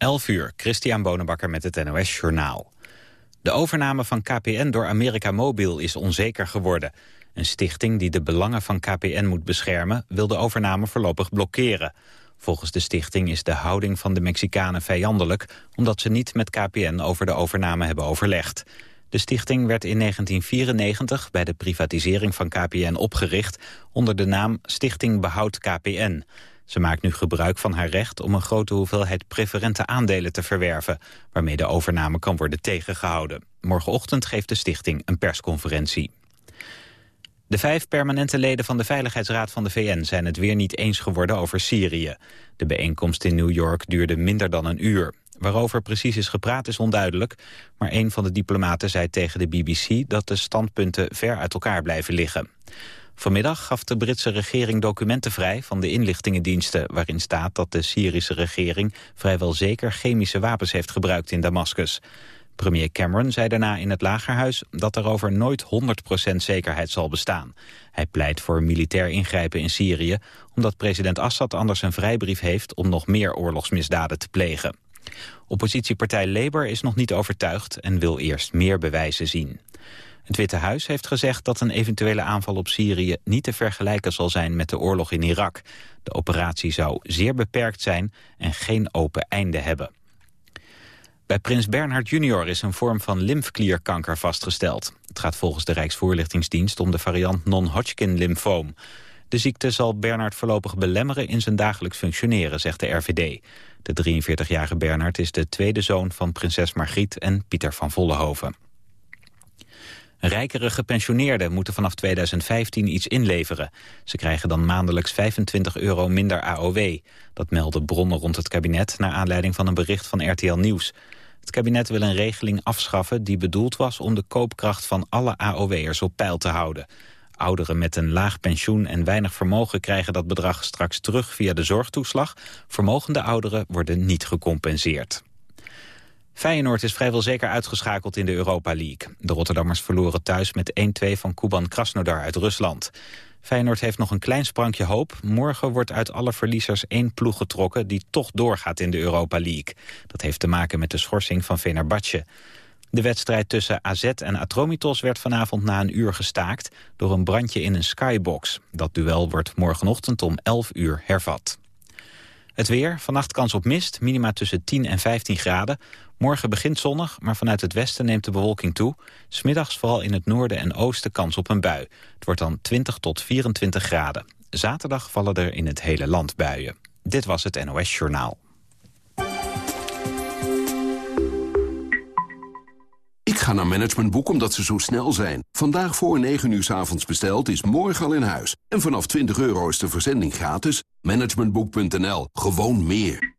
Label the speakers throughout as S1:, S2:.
S1: 11 uur, Christian Bonenbakker met het NOS Journaal. De overname van KPN door America Mobil is onzeker geworden. Een stichting die de belangen van KPN moet beschermen... wil de overname voorlopig blokkeren. Volgens de stichting is de houding van de Mexicanen vijandelijk... omdat ze niet met KPN over de overname hebben overlegd. De stichting werd in 1994 bij de privatisering van KPN opgericht... onder de naam Stichting Behoud KPN... Ze maakt nu gebruik van haar recht om een grote hoeveelheid preferente aandelen te verwerven, waarmee de overname kan worden tegengehouden. Morgenochtend geeft de stichting een persconferentie. De vijf permanente leden van de Veiligheidsraad van de VN zijn het weer niet eens geworden over Syrië. De bijeenkomst in New York duurde minder dan een uur. Waarover precies is gepraat is onduidelijk, maar een van de diplomaten zei tegen de BBC dat de standpunten ver uit elkaar blijven liggen. Vanmiddag gaf de Britse regering documenten vrij van de inlichtingendiensten... waarin staat dat de Syrische regering vrijwel zeker chemische wapens heeft gebruikt in Damascus. Premier Cameron zei daarna in het Lagerhuis dat er over nooit 100% zekerheid zal bestaan. Hij pleit voor militair ingrijpen in Syrië... omdat president Assad anders een vrijbrief heeft om nog meer oorlogsmisdaden te plegen. Oppositiepartij Labour is nog niet overtuigd en wil eerst meer bewijzen zien. Het Witte Huis heeft gezegd dat een eventuele aanval op Syrië niet te vergelijken zal zijn met de oorlog in Irak. De operatie zou zeer beperkt zijn en geen open einde hebben. Bij prins Bernhard junior is een vorm van lymfklierkanker vastgesteld. Het gaat volgens de Rijksvoorlichtingsdienst om de variant non-Hodgkin lymfoom. De ziekte zal Bernhard voorlopig belemmeren in zijn dagelijks functioneren, zegt de RVD. De 43-jarige Bernhard is de tweede zoon van prinses Margriet en Pieter van Vollenhoven. Rijkere gepensioneerden moeten vanaf 2015 iets inleveren. Ze krijgen dan maandelijks 25 euro minder AOW. Dat melden bronnen rond het kabinet naar aanleiding van een bericht van RTL Nieuws. Het kabinet wil een regeling afschaffen die bedoeld was om de koopkracht van alle AOW'ers op peil te houden. Ouderen met een laag pensioen en weinig vermogen krijgen dat bedrag straks terug via de zorgtoeslag. Vermogende ouderen worden niet gecompenseerd. Feyenoord is vrijwel zeker uitgeschakeld in de Europa League. De Rotterdammers verloren thuis met 1-2 van Kuban Krasnodar uit Rusland. Feyenoord heeft nog een klein sprankje hoop. Morgen wordt uit alle verliezers één ploeg getrokken... die toch doorgaat in de Europa League. Dat heeft te maken met de schorsing van Fenerbahce. De wedstrijd tussen AZ en Atromitos werd vanavond na een uur gestaakt... door een brandje in een skybox. Dat duel wordt morgenochtend om 11 uur hervat. Het weer, vannacht kans op mist, minima tussen 10 en 15 graden. Morgen begint zonnig, maar vanuit het westen neemt de bewolking toe. Smiddags vooral in het noorden en oosten kans op een bui. Het wordt dan 20 tot 24 graden. Zaterdag vallen er in het hele land buien. Dit was het NOS Journaal.
S2: Ga naar Managementboek omdat ze zo snel zijn. Vandaag voor 9 uur s avonds besteld is morgen al in huis. En vanaf 20 euro is de verzending gratis. Managementboek.nl. Gewoon meer.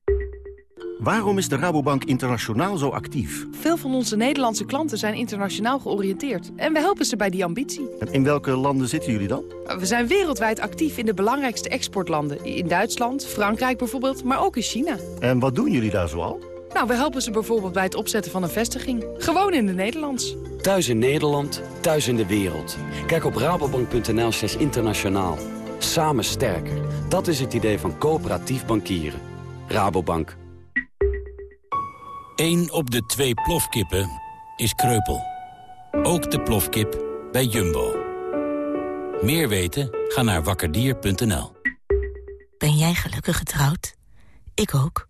S3: Waarom is de Rabobank internationaal zo actief?
S4: Veel van onze Nederlandse klanten zijn internationaal georiënteerd. En we helpen ze bij die ambitie.
S3: in welke landen zitten jullie dan?
S4: We zijn wereldwijd actief in de belangrijkste exportlanden. In Duitsland, Frankrijk bijvoorbeeld, maar ook in China.
S3: En wat doen jullie daar zoal?
S4: Nou, we helpen ze bijvoorbeeld bij het opzetten van een vestiging. Gewoon in het Nederlands.
S5: Thuis in Nederland, thuis in de wereld. Kijk op rabobank.nl slash internationaal. Samen sterker. Dat is het idee van coöperatief bankieren. Rabobank.
S6: Eén op de twee plofkippen is kreupel. Ook de plofkip bij Jumbo. Meer weten? Ga naar wakkerdier.nl.
S7: Ben jij gelukkig getrouwd? Ik ook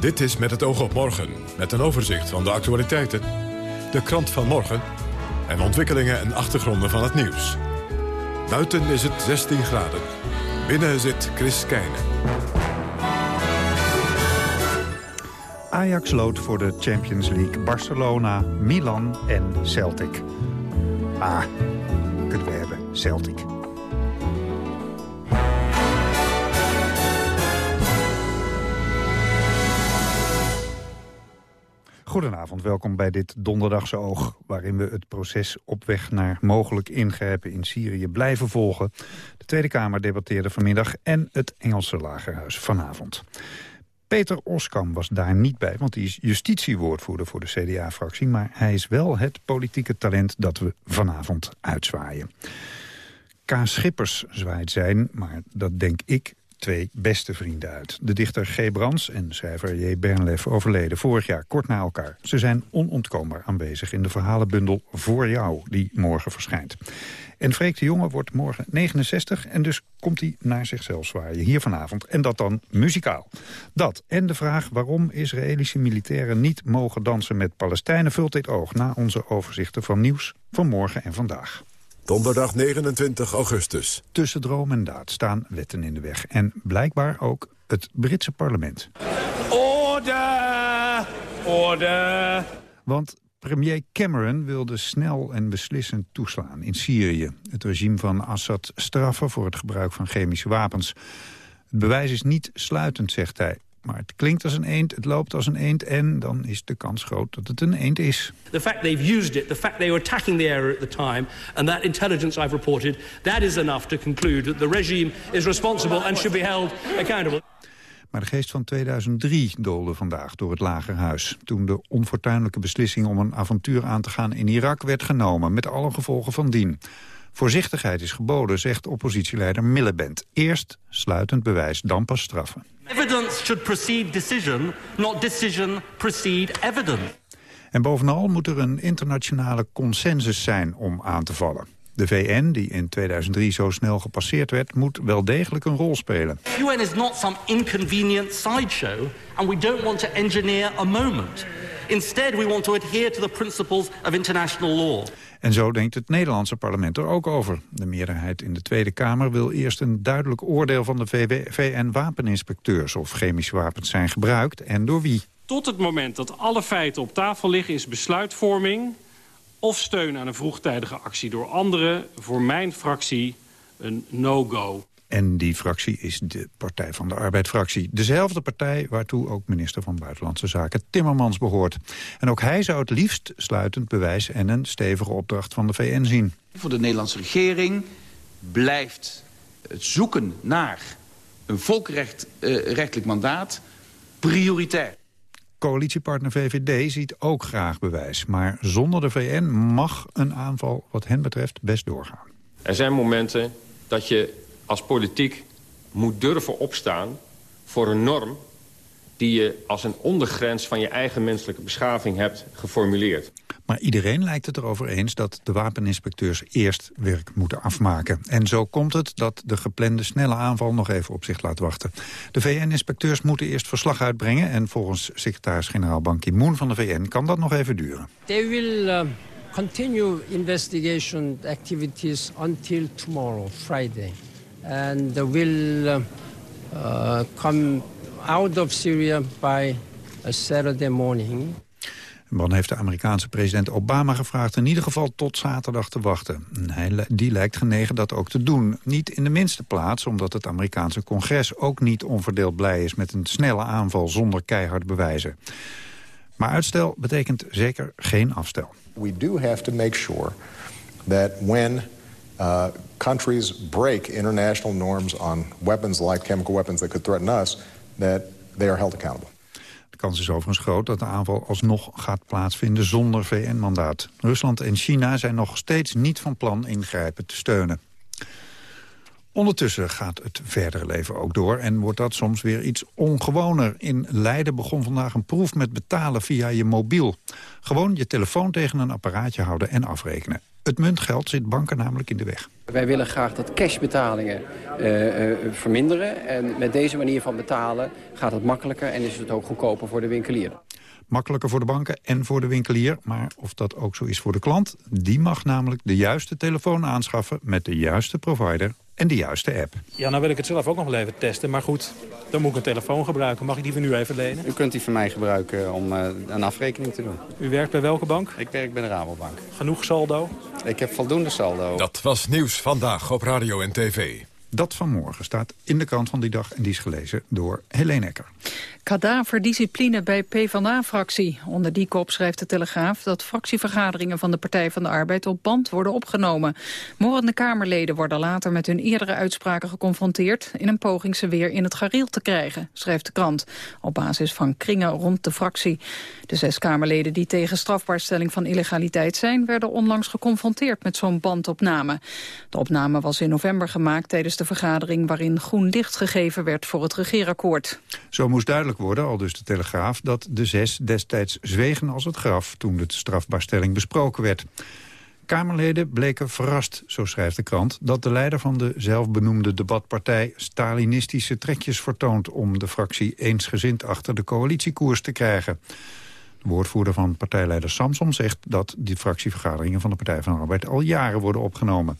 S8: Dit is Met het oog op morgen, met een overzicht van de actualiteiten. De krant van morgen en ontwikkelingen en achtergronden van het nieuws. Buiten is het 16 graden. Binnen zit Chris Keijnen.
S9: Ajax lood voor de Champions League Barcelona, Milan en Celtic. Ah, kunnen we hebben, Celtic. Goedenavond, welkom bij dit Donderdagse Oog... waarin we het proces op weg naar mogelijk ingrijpen in Syrië blijven volgen. De Tweede Kamer debatteerde vanmiddag en het Engelse Lagerhuis vanavond. Peter Oskam was daar niet bij, want hij is justitiewoordvoerder voor de CDA-fractie... maar hij is wel het politieke talent dat we vanavond uitzwaaien. K. Schippers zwaait zijn, maar dat denk ik twee beste vrienden uit. De dichter G. Brands en schrijver J. Bernlef overleden vorig jaar kort na elkaar. Ze zijn onontkoombaar aanwezig in de verhalenbundel Voor Jou, die morgen verschijnt. En Freek de Jonge wordt morgen 69 en dus komt hij naar zichzelf zwaaien hier vanavond. En dat dan muzikaal. Dat en de vraag waarom Israëlische militairen niet mogen dansen met Palestijnen vult dit oog na onze overzichten van nieuws van morgen en vandaag.
S8: Donderdag 29 augustus.
S9: Tussen droom en daad staan wetten in de weg. En blijkbaar ook het Britse parlement.
S10: Order! Order!
S9: Want premier Cameron wilde snel en beslissend toeslaan in Syrië. Het regime van Assad straffen voor het gebruik van chemische wapens. Het bewijs is niet sluitend, zegt hij. Maar het klinkt als een eend, het loopt als een eend... en dan is de kans groot dat het een eend is.
S10: The fact they've used it, the fact they were attacking the area at the time... and that intelligence I've reported, that is enough to conclude... that the regime is responsible and should be held accountable.
S9: Maar de geest van 2003 doolde vandaag door het Lagerhuis... toen de onfortuinlijke beslissing om een avontuur aan te gaan in Irak werd genomen... met alle gevolgen van dien. Voorzichtigheid is geboden, zegt oppositieleider Miliband. Eerst sluitend bewijs, dan pas straffen.
S10: Evidence should precede decision, not decision precede evidence.
S9: En bovenal moet er een internationale consensus zijn om aan te vallen. De VN, die in 2003 zo snel gepasseerd werd, moet wel degelijk een rol spelen.
S10: The UN is not some inconvenient sideshow, and we don't want to engineer a moment. Instead, we want to adhere to the principles of international law.
S9: En zo denkt het Nederlandse parlement er ook over. De meerderheid in de Tweede Kamer wil eerst een duidelijk oordeel van de VN-wapeninspecteurs... of chemische wapens zijn gebruikt en door wie.
S11: Tot het moment dat alle feiten op tafel liggen is besluitvorming... of steun aan een vroegtijdige actie door anderen voor mijn fractie een no-go.
S9: En die fractie is de Partij van de Arbeid-fractie. Dezelfde partij waartoe ook minister van Buitenlandse Zaken Timmermans behoort. En ook hij zou het liefst sluitend bewijs en een stevige opdracht van de VN zien.
S12: Voor de Nederlandse regering blijft het zoeken naar een volkrechtelijk uh, mandaat prioritair.
S9: Coalitiepartner VVD ziet ook graag bewijs. Maar zonder de VN mag een aanval wat hen betreft best doorgaan.
S13: Er zijn momenten dat je als politiek moet durven opstaan voor een norm die je als een ondergrens van je eigen menselijke beschaving hebt geformuleerd.
S9: Maar iedereen lijkt het erover eens dat de wapeninspecteurs eerst werk moeten afmaken. En zo komt het dat de geplande snelle aanval nog even op zich laat wachten. De VN-inspecteurs moeten eerst verslag uitbrengen... en volgens secretaris-generaal Ban Ki-moon van de VN kan dat nog even duren.
S14: They will uh, continue investigation activities until tomorrow, Friday. And they will uh, uh, come out of Syria by a Saturday morning.
S9: Dan heeft de Amerikaanse president Obama gevraagd in ieder geval tot zaterdag te wachten. Hij, die lijkt genegen dat ook te doen. Niet in de minste plaats, omdat het Amerikaanse congres ook niet onverdeeld blij is met een snelle aanval zonder keihard bewijzen. Maar uitstel betekent zeker geen afstel.
S15: We do have to make sure that when uh, countries break international norms on weapons like chemical weapons that could threaten us, that they are held accountable.
S9: De kans is overigens groot dat de aanval alsnog gaat plaatsvinden zonder VN-mandaat. Rusland en China zijn nog steeds niet van plan ingrijpen te steunen. Ondertussen gaat het verdere leven ook door en wordt dat soms weer iets ongewoner. In Leiden begon vandaag een proef met betalen via je mobiel. Gewoon je telefoon tegen een apparaatje houden en afrekenen. Het muntgeld zit banken namelijk in de weg.
S16: Wij willen graag dat cashbetalingen uh, uh, verminderen. En met deze manier van betalen gaat het makkelijker en is het ook goedkoper voor de winkelier.
S9: Makkelijker voor de banken en voor de winkelier. Maar of dat ook zo is voor de klant, die mag namelijk de juiste telefoon aanschaffen met de juiste provider en de juiste app.
S17: Ja, nou wil ik het zelf ook nog wel even testen. Maar goed, dan moet ik een telefoon gebruiken. Mag ik die van u even lenen?
S18: U kunt die van mij gebruiken om uh, een afrekening te doen.
S17: U werkt bij welke bank?
S18: Ik werk bij de Rabobank.
S17: Genoeg saldo?
S18: Ik heb voldoende saldo.
S8: Dat was Nieuws Vandaag op Radio en TV.
S9: Dat vanmorgen staat in de krant van die dag en die is gelezen door Helene Ecker.
S19: Kadaverdiscipline bij PvdA-fractie. Onder die kop schrijft de Telegraaf dat fractievergaderingen van de Partij van de Arbeid op band worden opgenomen. Morrende Kamerleden worden later met hun eerdere uitspraken geconfronteerd in een poging ze weer in het gareel te krijgen, schrijft de krant, op basis van kringen rond de fractie. De zes Kamerleden die tegen strafbaarstelling van illegaliteit zijn, werden onlangs geconfronteerd met zo'n bandopname. De opname was in november gemaakt tijdens de vergadering waarin groen licht gegeven werd voor het regeerakkoord.
S9: Zo moest duidelijk worden, al dus de Telegraaf, dat de zes destijds zwegen als het graf toen de strafbaarstelling besproken werd. Kamerleden bleken verrast, zo schrijft de krant... dat de leider van de zelfbenoemde debatpartij Stalinistische trekjes vertoont... om de fractie eensgezind achter de coalitiekoers te krijgen. De woordvoerder van partijleider Samson zegt dat die fractievergaderingen van de Partij van de Arbeid al jaren worden opgenomen.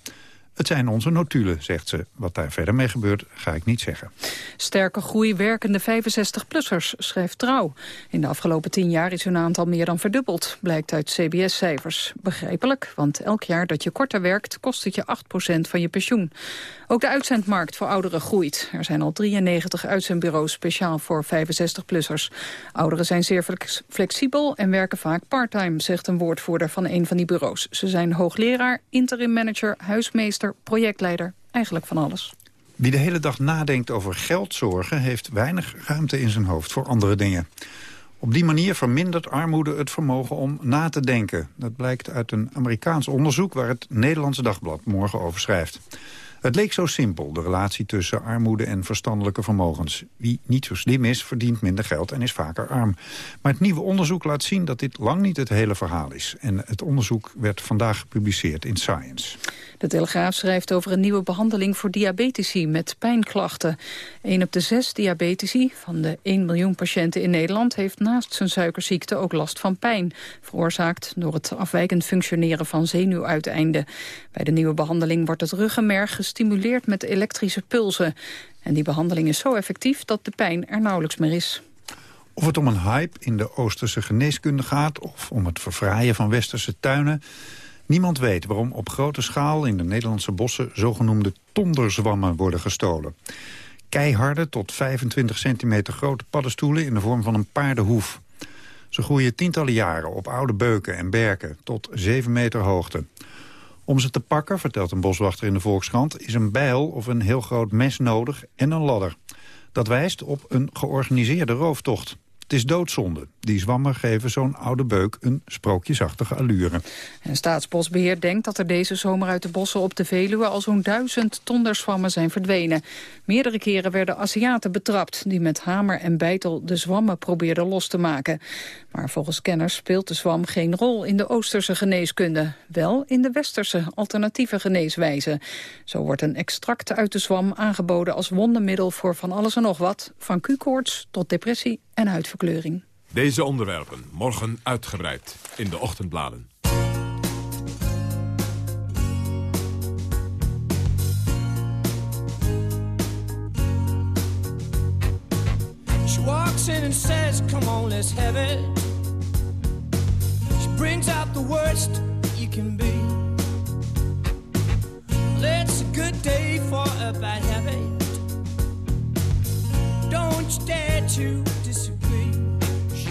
S9: Het zijn onze notulen, zegt ze. Wat daar verder mee gebeurt, ga ik niet zeggen.
S19: Sterke groei werkende 65-plussers, schrijft Trouw. In de afgelopen tien jaar is hun aantal meer dan verdubbeld, blijkt uit CBS-cijfers. Begrijpelijk, want elk jaar dat je korter werkt, kost het je 8% van je pensioen. Ook de uitzendmarkt voor ouderen groeit. Er zijn al 93 uitzendbureaus speciaal voor 65-plussers. Ouderen zijn zeer flexibel en werken vaak parttime, zegt een woordvoerder van een van die bureaus. Ze zijn hoogleraar, interim manager, huismeester, projectleider, eigenlijk van alles.
S9: Wie de hele dag nadenkt over geldzorgen... heeft weinig ruimte in zijn hoofd voor andere dingen. Op die manier vermindert armoede het vermogen om na te denken. Dat blijkt uit een Amerikaans onderzoek waar het Nederlandse Dagblad morgen over schrijft. Het leek zo simpel, de relatie tussen armoede en verstandelijke vermogens. Wie niet zo slim is, verdient minder geld en is vaker arm. Maar het nieuwe onderzoek laat zien dat dit lang niet het hele verhaal is. En het onderzoek werd vandaag gepubliceerd in Science.
S19: De Telegraaf schrijft over een nieuwe behandeling voor diabetici met pijnklachten. Een op de zes diabetici van de 1 miljoen patiënten in Nederland... heeft naast zijn suikerziekte ook last van pijn. Veroorzaakt door het afwijkend functioneren van zenuwuiteinden. Bij de nieuwe behandeling wordt het ruggenmerg gestimuleerd met elektrische pulsen. En die behandeling is zo effectief dat de pijn er nauwelijks meer is.
S9: Of het om een hype in de Oosterse geneeskunde gaat... of om het verfraaien van westerse tuinen... Niemand weet waarom op grote schaal in de Nederlandse bossen... zogenoemde tonderzwammen worden gestolen. Keiharde tot 25 centimeter grote paddenstoelen in de vorm van een paardenhoef. Ze groeien tientallen jaren op oude beuken en berken tot 7 meter hoogte. Om ze te pakken, vertelt een boswachter in de Volkskrant... is een bijl of een heel groot mes nodig en een ladder. Dat wijst op een georganiseerde rooftocht. Het is doodzonde. Die zwammen geven zo'n oude beuk een sprookjesachtige allure.
S19: En Staatsbosbeheer denkt dat er deze zomer uit de bossen op de Veluwe... al zo'n duizend tonderzwammen zijn verdwenen. Meerdere keren werden Aziaten betrapt... die met hamer en beitel de zwammen probeerden los te maken. Maar volgens kenners speelt de zwam geen rol in de Oosterse geneeskunde. Wel in de Westerse alternatieve geneeswijze. Zo wordt een extract uit de zwam aangeboden als wondermiddel... voor van alles en nog wat, van Q-koorts tot depressie en huidverkleuring.
S8: Deze onderwerpen morgen uitgebreid in de ochtendbladen.
S20: She walks in and says, come on, let's have it. She brings out the worst that you can be. It's a good day for a bad habit. Don't you dare to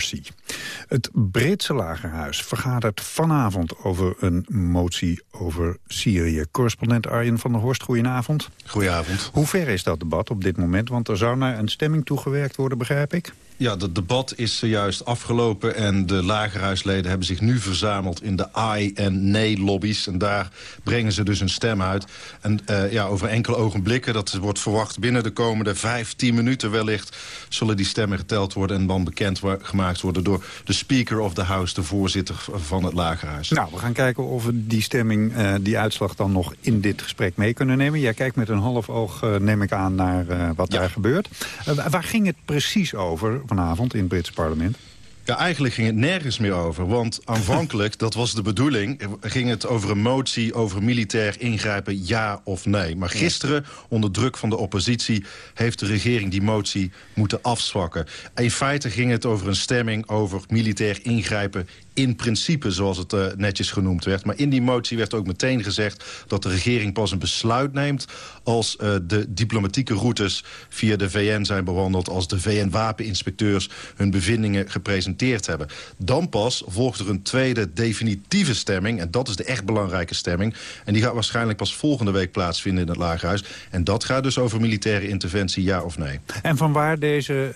S20: Mercy.
S9: Het Britse lagerhuis vergadert vanavond over een motie over Syrië. Correspondent Arjen van der Horst, goedenavond.
S21: Goedenavond.
S9: Hoe ver is dat debat op dit moment? Want er zou naar een stemming toegewerkt worden, begrijp ik?
S21: Ja, het debat is zojuist afgelopen en de lagerhuisleden hebben zich nu verzameld in de ai- en nee-lobby's. En daar brengen ze dus een stem uit. En eh, ja, over enkele ogenblikken, dat wordt verwacht binnen de komende vijf, tien minuten wellicht, zullen die stemmen geteld worden en dan bekend gemaakt worden door de Speaker of the House, de voorzitter van het lagerhuis.
S9: Nou, we gaan kijken of we die stemming, eh, die uitslag dan nog in dit gesprek mee kunnen nemen. Jij kijkt met een half oog, eh, neem ik aan, naar eh, wat daar gebeurt. Wa- waar ging het precies over vanavond in het Britse parlement?
S21: Ja, eigenlijk ging het nergens meer over. Want aanvankelijk, dat was de bedoeling... ging het over een motie over militair ingrijpen, ja of nee. Maar gisteren, onder druk van de oppositie... heeft de regering die motie moeten afzwakken. In feite ging het over een stemming over militair ingrijpen in principe, zoals het eh, netjes genoemd werd. Maar in die motie werd ook meteen gezegd... dat de regering pas een besluit neemt... als eh, de diplomatieke routes via de VN zijn bewandeld... als de VN-wapeninspecteurs hun bevindingen gepresenteerd hebben. Dan pas volgt er een tweede definitieve stemming... en dat is de echt belangrijke stemming. En die gaat waarschijnlijk pas volgende week plaatsvinden in het Lagerhuis. En dat gaat dus over militaire interventie, ja of nee.
S9: En van waar deze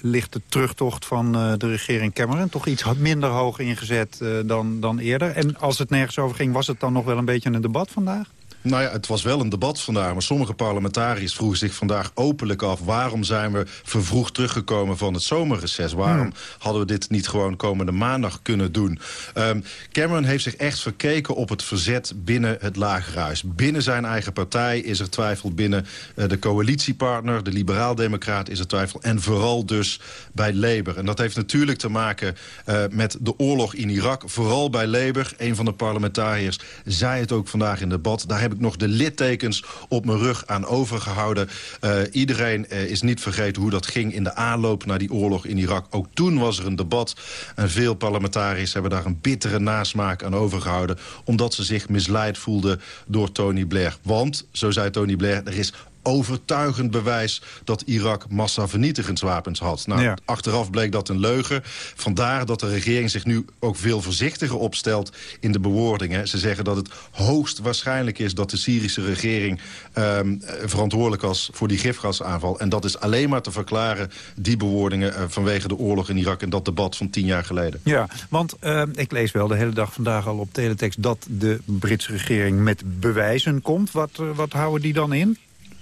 S9: ligt de terugtocht van eh, de regering Cameron? Toch iets minder hoog ingezet eh, dan, dan eerder. En als het nergens over ging, was het dan nog wel een beetje een debat vandaag?
S21: Nou ja, het was wel een debat vandaag. Maar sommige parlementariërs vroegen zich vandaag openlijk af... waarom zijn we vervroegd teruggekomen van het zomerreces? Waarom
S9: Hmm.
S21: hadden we dit niet gewoon komende maandag kunnen doen? Ehm, Cameron heeft zich echt verkeken op het verzet binnen het lagerhuis. Binnen zijn eigen partij is er twijfel. Binnen eh, de coalitiepartner, de liberaal-democraat, is er twijfel. En vooral dus bij Labour. En dat heeft natuurlijk te maken eh, met de oorlog in Irak. Vooral bij Labour. Een van de parlementariërs zei het ook vandaag in debat. Daar heb ik nog de littekens op mijn rug aan overgehouden. Eh, iedereen eh, is niet vergeten hoe dat ging in de aanloop naar die oorlog in Irak. Ook toen was er een debat. En veel parlementariërs hebben daar een bittere nasmaak aan overgehouden. Omdat ze zich misleid voelden door Tony Blair. Want, zo zei Tony Blair, er is overtuigend bewijs dat Irak massavernietigingswapens had. Nou,
S9: Ja.
S21: achteraf bleek dat een leugen. Vandaar dat de regering zich nu ook veel voorzichtiger opstelt in de bewoordingen. Ze zeggen dat het hoogst waarschijnlijk is dat de Syrische regering ehm, eh, verantwoordelijk was voor die gifgasaanval. En dat is alleen maar te verklaren, die bewoordingen, eh, vanwege de oorlog in Irak en dat debat van tien jaar geleden.
S9: Ja, want eh, ik lees wel de hele dag vandaag al op teletext... dat de Britse regering met bewijzen komt. Wat, eh, wat houden die dan in?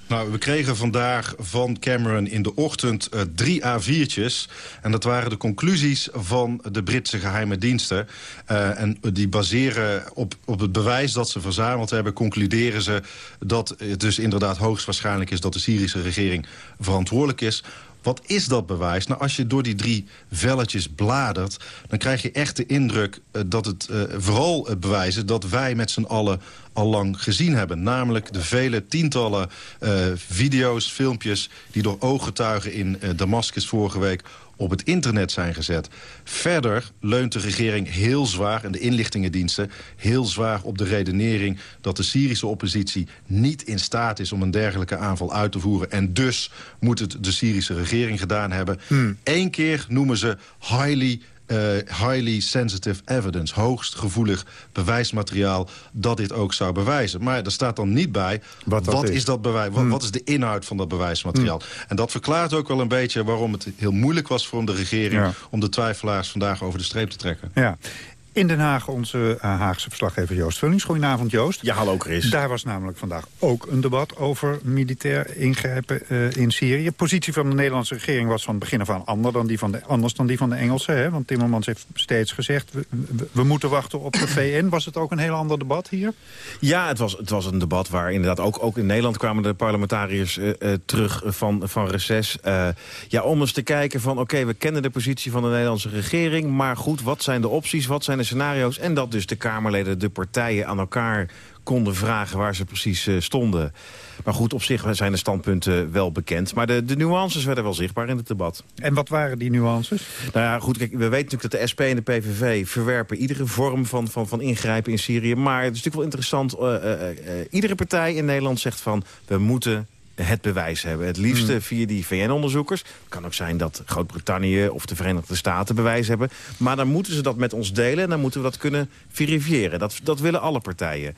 S21: Nou, we kregen vandaag van Cameron in de ochtend eh, drie A4'tjes. En dat waren de conclusies van de Britse geheime diensten. Eh, en die baseren op, op het bewijs dat ze verzameld hebben... concluderen ze dat het dus inderdaad hoogstwaarschijnlijk is... dat de Syrische regering verantwoordelijk is... Wat is dat bewijs? Nou, als je door die drie velletjes bladert... dan krijg je echt de indruk eh, dat het eh, vooral het bewijs is... dat wij met z'n allen al lang gezien hebben. Namelijk de vele tientallen eh, video's, filmpjes... die door ooggetuigen in eh, Damascus vorige week op het internet zijn gezet. Verder leunt de regering heel zwaar, en de inlichtingendiensten... heel zwaar op de redenering dat de Syrische oppositie niet in staat is... om een dergelijke aanval uit te voeren. En dus moet het de Syrische regering gedaan hebben. Eén keer noemen ze highly eh, highly sensitive evidence. Hoogst gevoelig bewijsmateriaal dat dit ook zou bewijzen. Maar er staat dan niet bij, wat, is. dat bewijs? Wat,
S9: Hmm.
S21: wat is de inhoud van dat bewijsmateriaal? En dat verklaart ook wel een beetje waarom het heel moeilijk was voor de regering...
S9: Ja.
S21: om de twijfelaars vandaag over de streep te trekken.
S9: Ja. In Den Haag onze uh, Haagse verslaggever Joost Vullings. Goedenavond Joost.
S22: Ja, hallo Chris.
S9: Daar was namelijk vandaag ook een debat over militair ingrijpen uh, in Syrië. De positie van de Nederlandse regering was van het begin af aan ander dan die van de, anders dan die van de Engelsen. Hè? Want Timmermans heeft steeds gezegd, we, we, we, moeten wachten op de VN. Was het ook een heel ander debat hier?
S22: Ja, het was, het was een debat waar inderdaad ook, ook in Nederland kwamen de parlementariërs uh, terug van, van reces. ja, om eens te kijken van oké, okay, we kennen de positie van de Nederlandse regering. Maar goed, wat zijn de opties, wat zijn de scenario's. En dat dus de Kamerleden, de partijen aan elkaar konden vragen waar ze precies uh, stonden. Maar goed, op zich zijn de standpunten wel bekend. Maar de, de nuances werden wel zichtbaar in het debat.
S9: En wat waren die nuances?
S22: Nou ja, goed, kijk, we weten natuurlijk dat de SP en de PVV verwerpen iedere vorm van, van, van ingrijpen in Syrië. Maar het is natuurlijk wel interessant, uh, uh, iedere partij in Nederland zegt van... we moeten het bewijs hebben. Het liefste
S9: Hmm.
S22: via die VN-onderzoekers. Het kan ook zijn dat Groot-Brittannië of de Verenigde Staten bewijs hebben. Maar dan moeten ze dat met ons delen en dan moeten we dat kunnen verifiëren. Dat, dat willen alle partijen.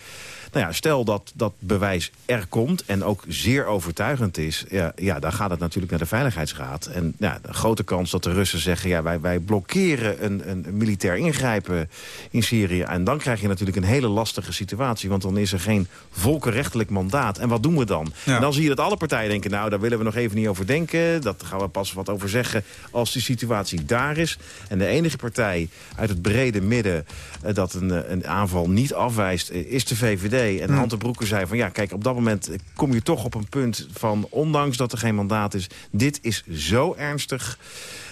S22: Nou ja, stel dat dat bewijs er komt en ook zeer overtuigend is... ja, ja dan gaat het natuurlijk naar de Veiligheidsraad. En ja, de grote kans dat de Russen zeggen... ja, wij, wij blokkeren een, een militair ingrijpen in Syrië. En dan krijg je natuurlijk een hele lastige situatie... want dan is er geen volkenrechtelijk mandaat. En wat doen we dan?
S9: Ja.
S22: En dan zie je dat alle partijen denken... nou, daar willen we nog even niet over denken. Dat gaan we pas wat over zeggen als die situatie daar is. En de enige partij uit het brede midden... eh, dat een, eh, een aanval niet afwijst, eh, is de VVD. En. Hand de Broeke zei van... ja, kijk, op dat moment kom je toch op een punt van... ondanks dat er geen mandaat is, dit is zo ernstig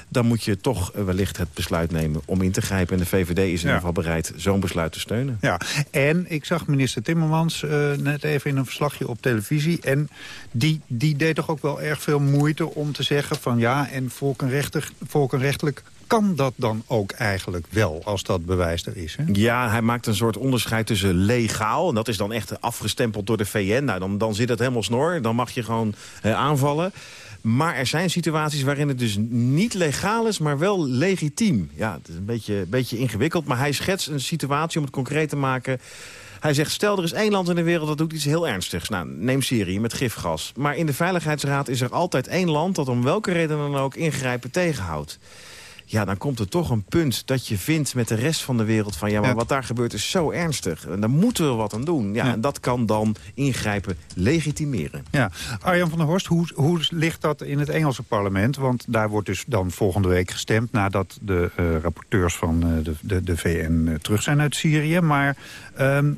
S22: dan moet je toch eh, wellicht het besluit nemen om in te grijpen. En de VVD is in
S9: Ja.
S22: ieder geval bereid zo'n besluit te steunen.
S9: Ja, en ik zag minister Timmermans uh, net even in een verslagje op televisie. En die, die deed toch ook wel erg veel moeite om te zeggen van ja, en volkenrechtelijk kan dat dan ook eigenlijk wel, als dat bewijs er is? Hè?
S22: Ja, hij maakt een soort onderscheid tussen legaal... en dat is dan echt afgestempeld door de VN. Nou, dan, dan zit het helemaal snor, dan mag je gewoon uh, aanvallen. Maar er zijn situaties waarin het dus niet legaal is, maar wel legitiem. Ja, het is een beetje, beetje ingewikkeld, maar hij schetst een situatie om het concreet te maken... Hij zegt, stel er is één land in de wereld dat doet iets heel ernstigs. Nou, neem Syrië met gifgas. Maar in de Veiligheidsraad is er altijd één land... dat om welke reden dan ook ingrijpen tegenhoudt ja, dan komt er toch een punt dat je vindt met de rest van de wereld... van ja, maar
S9: Ja.
S22: wat daar gebeurt is zo ernstig. En daar moeten we wat aan doen. Ja,
S9: Ja.
S22: En dat kan dan ingrijpen legitimeren.
S9: Ja, Arjan van der Horst, hoe, hoe ligt dat in het Engelse parlement? Want daar wordt dus dan volgende week gestemd... nadat de eh, rapporteurs van eh, de, de, de VN eh, terug zijn uit Syrië. Maar ehm,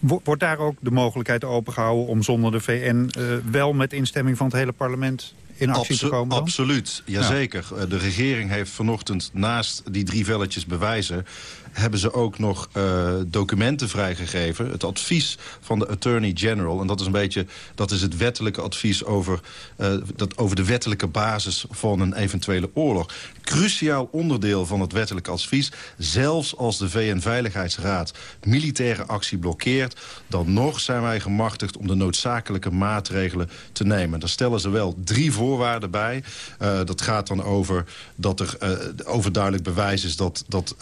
S9: wo- wordt daar ook de mogelijkheid opengehouden... om zonder de VN wel met instemming van het hele parlement in actie te komen? dan?
S21: Absoluut, jazeker. Eh, De regering heeft vanochtend naast die drie velletjes bewijzen... hebben ze ook nog eh, documenten vrijgegeven. Het advies van de Attorney General. En dat is een beetje dat is het wettelijke advies over, eh, dat, over de wettelijke basis van een eventuele oorlog. Cruciaal onderdeel van het wettelijk advies. Zelfs als de VN-veiligheidsraad militaire actie blokkeert... dan nog zijn wij gemachtigd om de noodzakelijke maatregelen te nemen. Daar stellen ze wel drie voorwaarden bij. Eh, dat gaat dan over dat er overduidelijk bewijs is dat, dat,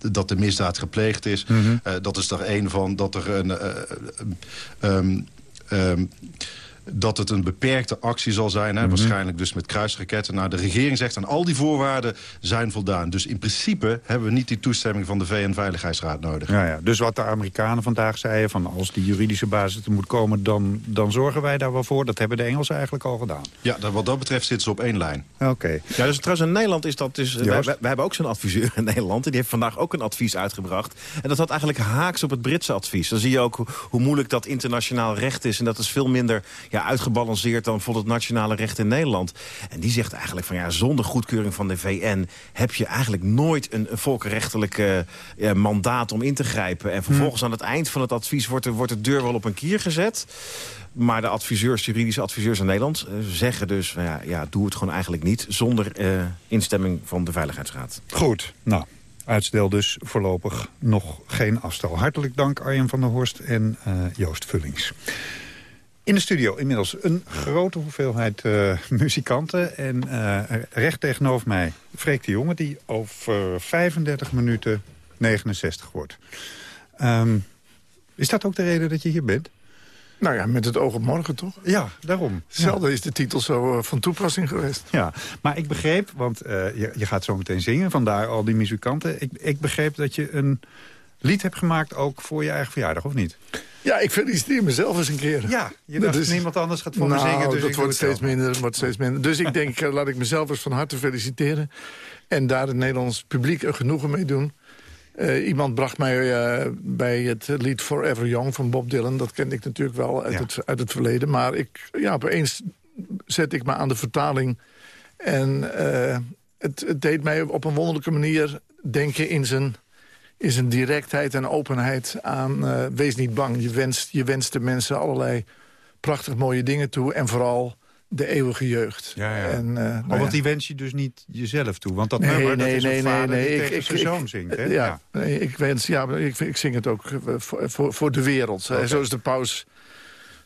S21: dat de misdaad gepleegd is.
S9: Mhm.
S21: Eh, dat is er één van dat er een... eh, ehm, ehm, dat het een beperkte actie zal zijn. Hè?
S9: Mhm.
S21: Waarschijnlijk dus met kruisraketten. Nou, de regering zegt aan al die voorwaarden zijn voldaan. Dus in principe hebben we niet die toestemming van de VN-veiligheidsraad nodig.
S9: Ja, ja. Dus wat de Amerikanen vandaag zeiden... van als die juridische basis er moet komen, dan, dan zorgen wij daar wel voor. Dat hebben de Engelsen eigenlijk al gedaan.
S21: Ja, dat, wat dat betreft zitten ze op één lijn.
S9: Oké.
S22: Ja, dus trouwens in Nederland is dat dus... Wij,
S9: Joost?
S22: wij- wij hebben ook zo'n adviseur in Nederland. En die heeft vandaag ook een advies uitgebracht. En dat had eigenlijk haaks op het Britse advies. Dan zie je ook hoe, hoe moeilijk dat internationaal recht is. En dat is veel minder ja, uitgebalanceerd dan bijvoorbeeld het nationale recht in Nederland. En die zegt eigenlijk van ja, zonder goedkeuring van de VN... heb je eigenlijk nooit een, een eh, mandaat om in te grijpen. En vervolgens aan het eind van het advies wordt, er, wordt de deur wel op een kier gezet. Maar de adviseurs, juridische adviseurs in Nederland eh, zeggen dus... van ja, ja, doe het gewoon eigenlijk niet zonder eh, instemming van de Veiligheidsraad.
S9: Goed, nou, uitstel dus voorlopig nog geen afstel. Hartelijk dank Arjen van der Horst en Joost Vullings. In de studio inmiddels een grote hoeveelheid uh, muzikanten. En uh, recht tegenover mij Freek de Jonge... die over 35 minuten 69 wordt. Um, is dat ook de reden dat je hier bent?
S23: Nou ja, met het oog op morgen toch?
S9: Ja, daarom.
S23: Zelden is de titel zo uh, van toepassing geweest.
S9: Ja, maar ik begreep, want je, je, gaat zo meteen zingen... vandaar al die muzikanten. Ik, ik begreep dat je een lied hebt gemaakt ook voor je eigen verjaardag, of niet?
S23: Ja, ik feliciteer mezelf eens een keer.
S9: Ja, je dacht niemand anders gaat voor
S23: nou,
S9: me zingen. Dus
S23: dat wordt steeds, minder, wordt steeds minder. Dus ik denk, uh, laat ik mezelf eens van harte feliciteren. En daar het Nederlands publiek er genoegen mee doen. Uh, iemand bracht mij uh, bij het lied Forever Young van Bob Dylan. Dat kende ik natuurlijk wel uit, ja. het, uit het verleden. Maar ik, ja, opeens zet ik me aan de vertaling. En uh, het, het, deed mij op een wonderlijke manier denken in zijn, in zijn directheid en openheid aan... wees niet bang, je wenst, je wenst de mensen allerlei prachtig mooie dingen toe. En vooral de eeuwige jeugd.
S9: Ja, ja.
S23: En, uh, nou
S9: maar want die wens je dus niet jezelf toe? Want dat
S23: nee,
S9: nummer,
S23: nee,
S9: dat is een
S23: nee,
S9: vader
S23: nee,
S9: die
S23: ik,
S9: tegen
S23: ik,
S9: zijn zoon zingt. Hè?
S23: Ja, ik wens, ja, ik, ik zing het ook voor, voor, voor de wereld. Okay. Zoals de paus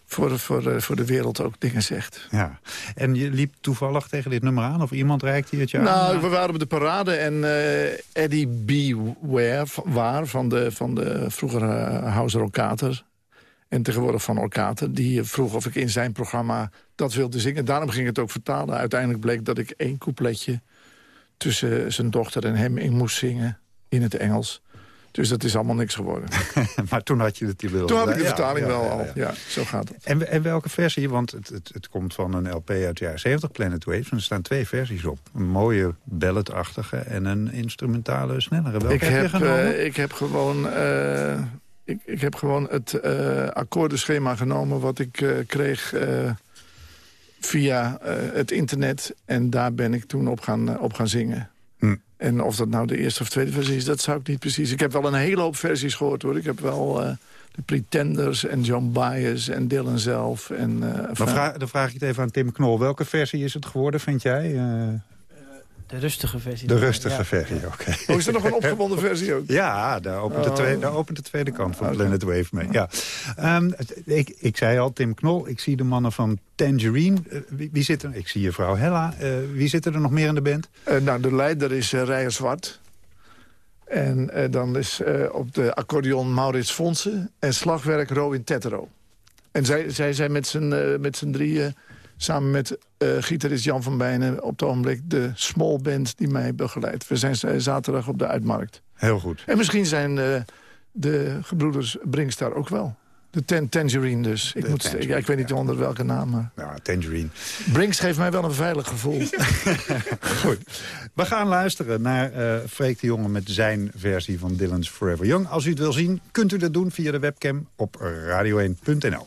S23: voor, voor, voor de wereld ook dingen zegt.
S9: Ja. En je liep toevallig tegen dit nummer aan? Of iemand reikte het je
S23: nou,
S9: aan?
S23: Nou, we waren op de parade en uh, Eddie B. Ware, waar, van de, van de vroegere Houser Orkater... En tegenwoordig van Orkater, die vroeg of ik in zijn programma dat wilde zingen. Daarom ging het ook vertalen. Uiteindelijk bleek dat ik één coupletje tussen zijn dochter en hem in moest zingen. In het Engels. Dus dat is allemaal niks geworden.
S9: maar toen had je het die wilde.
S23: Toen had ik de vertaling ja, wel ja, al. Ja, zo gaat het.
S9: En, en welke versie? Want het, het, het, komt van een LP uit de jaren 70, Planet Waves. En er staan twee versies op. Een mooie balladachtige en een instrumentale snellere. Welke
S23: ik
S9: heb,
S23: heb
S9: je genomen?
S23: Uh, ik heb gewoon... Uh, ik, ik heb gewoon het uh, akkoordenschema genomen wat ik kreeg via het internet. En daar ben ik toen op gaan, op gaan zingen. En of dat nou de eerste of tweede versie is, dat zou ik niet precies... Ik heb wel een hele hoop versies gehoord, hoor. Ik heb wel de Pretenders en John Baez en Dylan zelf. En,
S9: maar vraag, dan vraag ik het even aan Tim Knol. Welke versie is het geworden, vind jij?
S24: De rustige versie.
S9: De rustige ja. versie, oké.
S23: Okay. Oh, is er nog een opgewonden versie ook?
S9: Ja, daar opent, oh. de, tweede, daar opent de tweede kant van Planet Wave mee. Ja. Um, ik, ik zei al, Tim Knol, ik zie de mannen van Tangerine. Uh, wie, wie zit er? Ik zie je vrouw Hella. Uh, wie zit er nog meer in de band?
S23: Uh, nou, de leider is uh, Rijer Zwart. En dan is op de accordeon Maurits Fonsen. En slagwerk Robin Tetero. En zij, zij zijn met z'n met z'n drieën samen met uh, gitarist Jan van Bijnen op het ogenblik de small band die mij begeleidt. We zijn zaterdag op de Uitmarkt.
S9: Heel goed.
S23: En misschien zijn uh, de gebroeders Brinks daar ook wel. De ten Tangerine dus. Ik, moet tangerine, ja, ik weet niet ja. onder welke naam. Maar...
S9: Ja, Tangerine.
S23: Brinks geeft mij wel een veilig gevoel.
S9: goed. We gaan luisteren naar uh, Freek de Jonge met zijn versie van Dylan's Forever Young. Als u het wil zien, kunt u dat doen via de webcam op radio1.nl.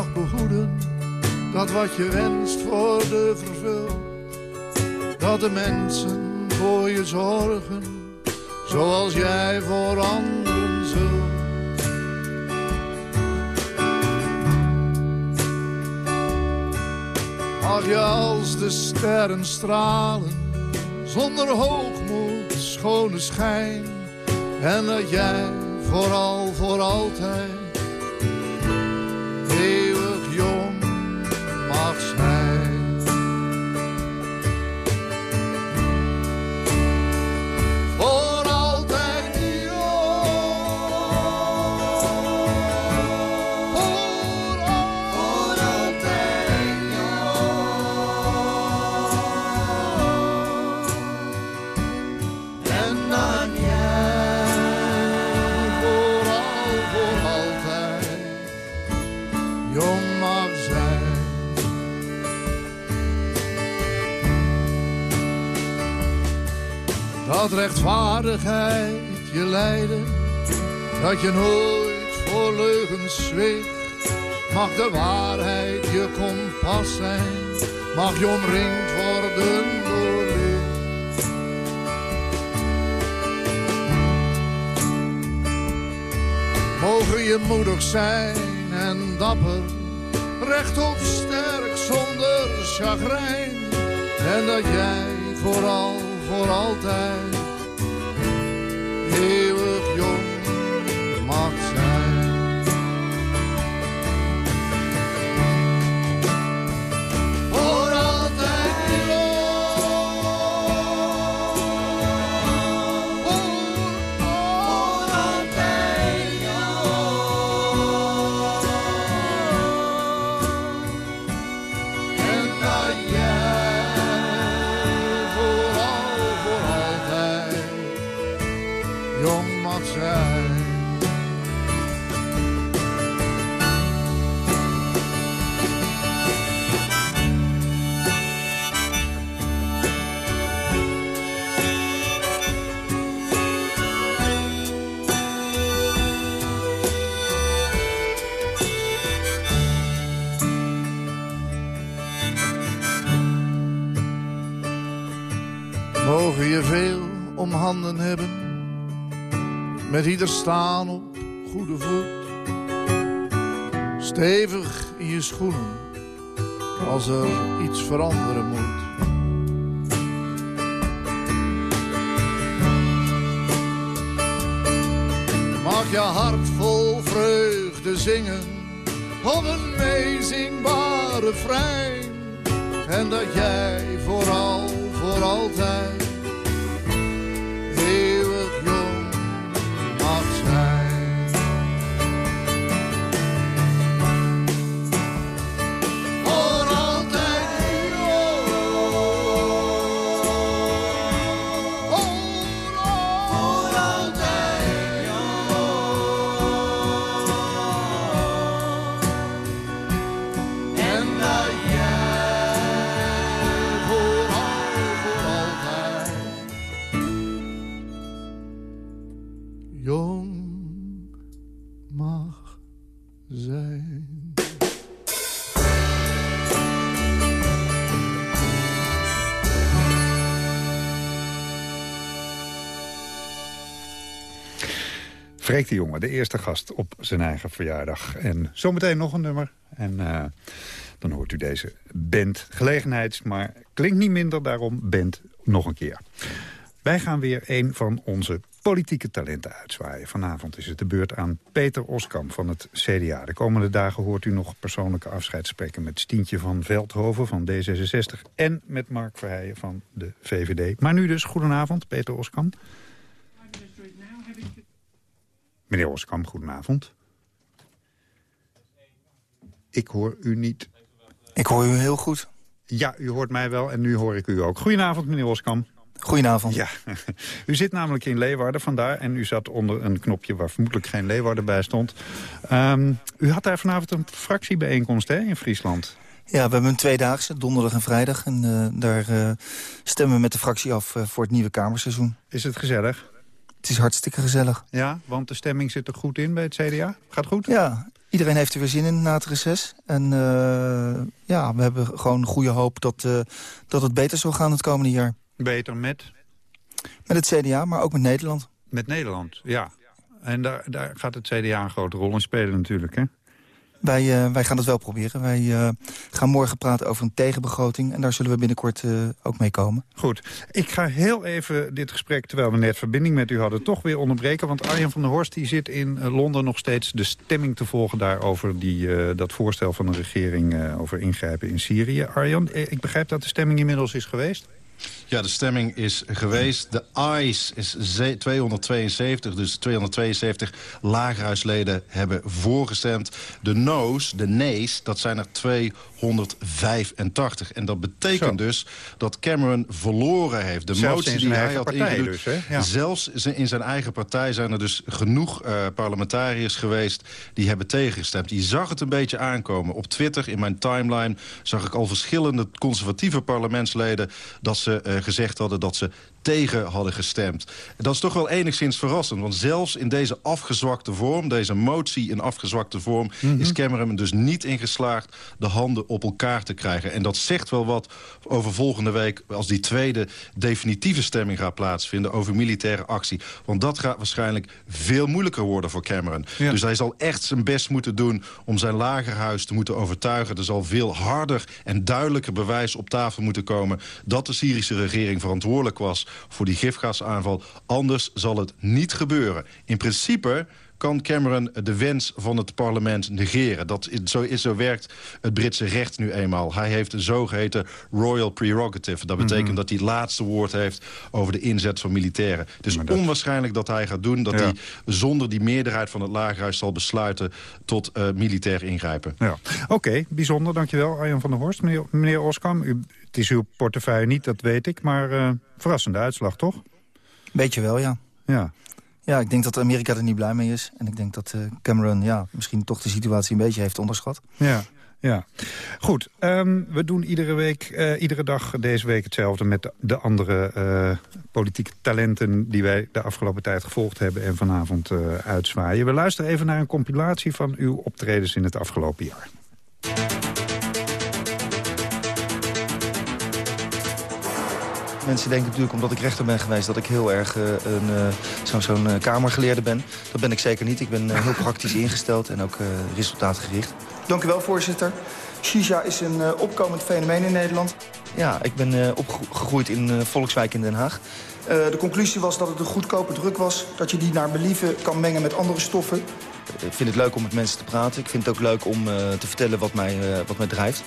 S25: mag dat wat je wenst voor de vervult. Dat de mensen voor je zorgen, zoals jij voor anderen zult. Mag je als de sterren stralen, zonder hoogmoed, schone schijn. En dat jij vooral voor altijd Dat rechtvaardigheid je leiden, dat je nooit voor leugens zweegt. Mag de waarheid je kompas zijn, mag je omringd worden door licht. Mogen je moedig zijn en dapper, rechtop sterk zonder chagrijn. En dat jij
S23: vooral voor altijd eeuwig jong ieder staan op goede voet. Stevig in je schoenen, als er iets veranderen moet. Mag je hart vol vreugde zingen, op een meezingbare refrein. En dat jij vooral voor altijd
S9: Freek de Jonge, de eerste gast op zijn eigen verjaardag. En zometeen nog een nummer. En eh, dan hoort u deze band gelegenheids, maar klinkt niet minder, daarom band nog een keer. Wij gaan weer een van onze politieke talenten uitzwaaien. Vanavond is het de beurt aan Peter Oskam van het CDA. De komende dagen hoort u nog persoonlijke afscheidssprekken... met Stientje van Veldhoven van D66 en met Mark Verheijen van de VVD. Maar nu dus, goedenavond, Peter Oskam. Meneer Oskam, goedenavond. Ik hoor u niet.
S26: Ik hoor u heel goed.
S9: Ja, u hoort mij wel en nu hoor ik u ook. Goedenavond, meneer Oskam.
S26: Goedenavond.
S9: Ja, u zit namelijk in Leeuwarden vandaar en u zat onder een knopje waar vermoedelijk geen Leeuwarden bij stond. Ehm, u had daar vanavond een fractiebijeenkomst hè, in Friesland.
S26: Ja, we hebben een tweedaagse, donderdag en vrijdag. En eh, daar eh, stemmen we met de fractie af eh, voor het nieuwe Kamerseizoen.
S9: Is het gezellig?
S26: Het is hartstikke gezellig.
S9: Ja, want de stemming zit er goed in bij het CDA? Gaat goed?
S26: Ja, iedereen heeft er weer zin in na het reces. En eh, ja, we hebben gewoon goede hoop dat, eh, dat het beter zal gaan het komende jaar.
S9: Beter met?
S26: Met het CDA, maar ook met Nederland.
S9: Met Nederland, ja. En daar, daar gaat het CDA een grote rol in spelen natuurlijk, hè?
S26: Wij, eh, wij gaan dat wel proberen. Wij eh, gaan morgen praten over een tegenbegroting. En daar zullen we binnenkort eh, ook mee komen.
S9: Goed. Ik ga heel even dit gesprek, terwijl we net verbinding met u hadden... toch weer onderbreken. Want Arjen van der Horst die zit in Londen nog steeds de stemming te volgen... daar over die, dat voorstel van de regering over ingrijpen in Syrië. Arjan, ik begrijp dat de stemming inmiddels is geweest.
S21: Ja, de stemming is geweest. De ayes is ze- 272, dus 272 lagerhuisleden hebben voorgestemd. De no's, de nee's, dat zijn er 285. En dat betekent dus dat Cameron verloren heeft. De
S9: Zelfs
S21: motie die hij had ingeduwd.
S9: dus? Ja.
S21: Zelfs in zijn eigen partij zijn er dus genoeg eh, parlementariërs geweest... die hebben tegengestemd. Die zag het een beetje aankomen. Op Twitter, in mijn timeline, zag ik al verschillende conservatieve parlementsleden... dat ze eh, gezegd hadden dat ze tegen hadden gestemd. Dat is toch wel enigszins verrassend. Want zelfs in deze afgezwakte vorm, deze motie in afgezwakte vorm...
S9: Mhm.
S21: is Cameron dus niet in geslaagd de handen op elkaar te krijgen. En dat zegt wel wat over volgende week... als die tweede definitieve stemming gaat plaatsvinden over militaire actie. Want dat gaat waarschijnlijk veel moeilijker worden voor Cameron.
S9: Ja.
S21: Dus hij zal echt zijn best moeten doen om zijn lagerhuis te moeten overtuigen. Er zal veel harder en duidelijker bewijs op tafel moeten komen... dat de Syrische regering verantwoordelijk was voor die gifgasaanval. Anders zal het niet gebeuren. In principe kan Cameron de wens van het parlement negeren. Dat is, zo, is, zo werkt het Britse recht nu eenmaal. Hij heeft een zogeheten royal prerogative. Dat betekent
S9: Mhm.
S21: dat hij het laatste woord heeft over de inzet van militairen. Het is onwaarschijnlijk dat hij gaat doen... dat
S9: Ja.
S21: hij zonder die meerderheid van het lagerhuis zal besluiten... tot eh, militair ingrijpen.
S9: Ja. Oké, bijzonder. Dankjewel, Arjan van der Horst. Meneer, meneer Oskam, u, het is uw portefeuille niet, dat weet ik. Maar eh, verrassende uitslag, toch?
S26: Beetje wel, ja.
S9: Ja.
S26: Ja, ik denk dat Amerika er niet blij mee is. En ik denk dat eh, Cameron ja, misschien toch de situatie een beetje heeft onderschat.
S9: Ja, ja. Goed, ehm, we doen iedere week, eh, iedere dag deze week hetzelfde... met de, de andere eh, politieke talenten die wij de afgelopen tijd gevolgd hebben... en vanavond uitzwaaien. We luisteren even naar een compilatie van uw optredens in het afgelopen jaar.
S26: Mensen denken natuurlijk, omdat ik rechter ben geweest... dat ik heel erg eh, een, eh, zo- zo'n eh, kamergeleerde ben. Dat ben ik zeker niet. Ik ben heel praktisch ingesteld en ook resultaatgericht. Dank u wel, voorzitter. Shisha is een opkomend fenomeen in Nederland. Ja, ik ben opgegroeid in Volkswijk in Den Haag. De conclusie was dat het een goedkope druk was. Dat je die naar believen kan mengen met andere stoffen. Ik vind het leuk om met mensen te praten. Ik vind het ook leuk om te vertellen wat mij, wat mij drijft.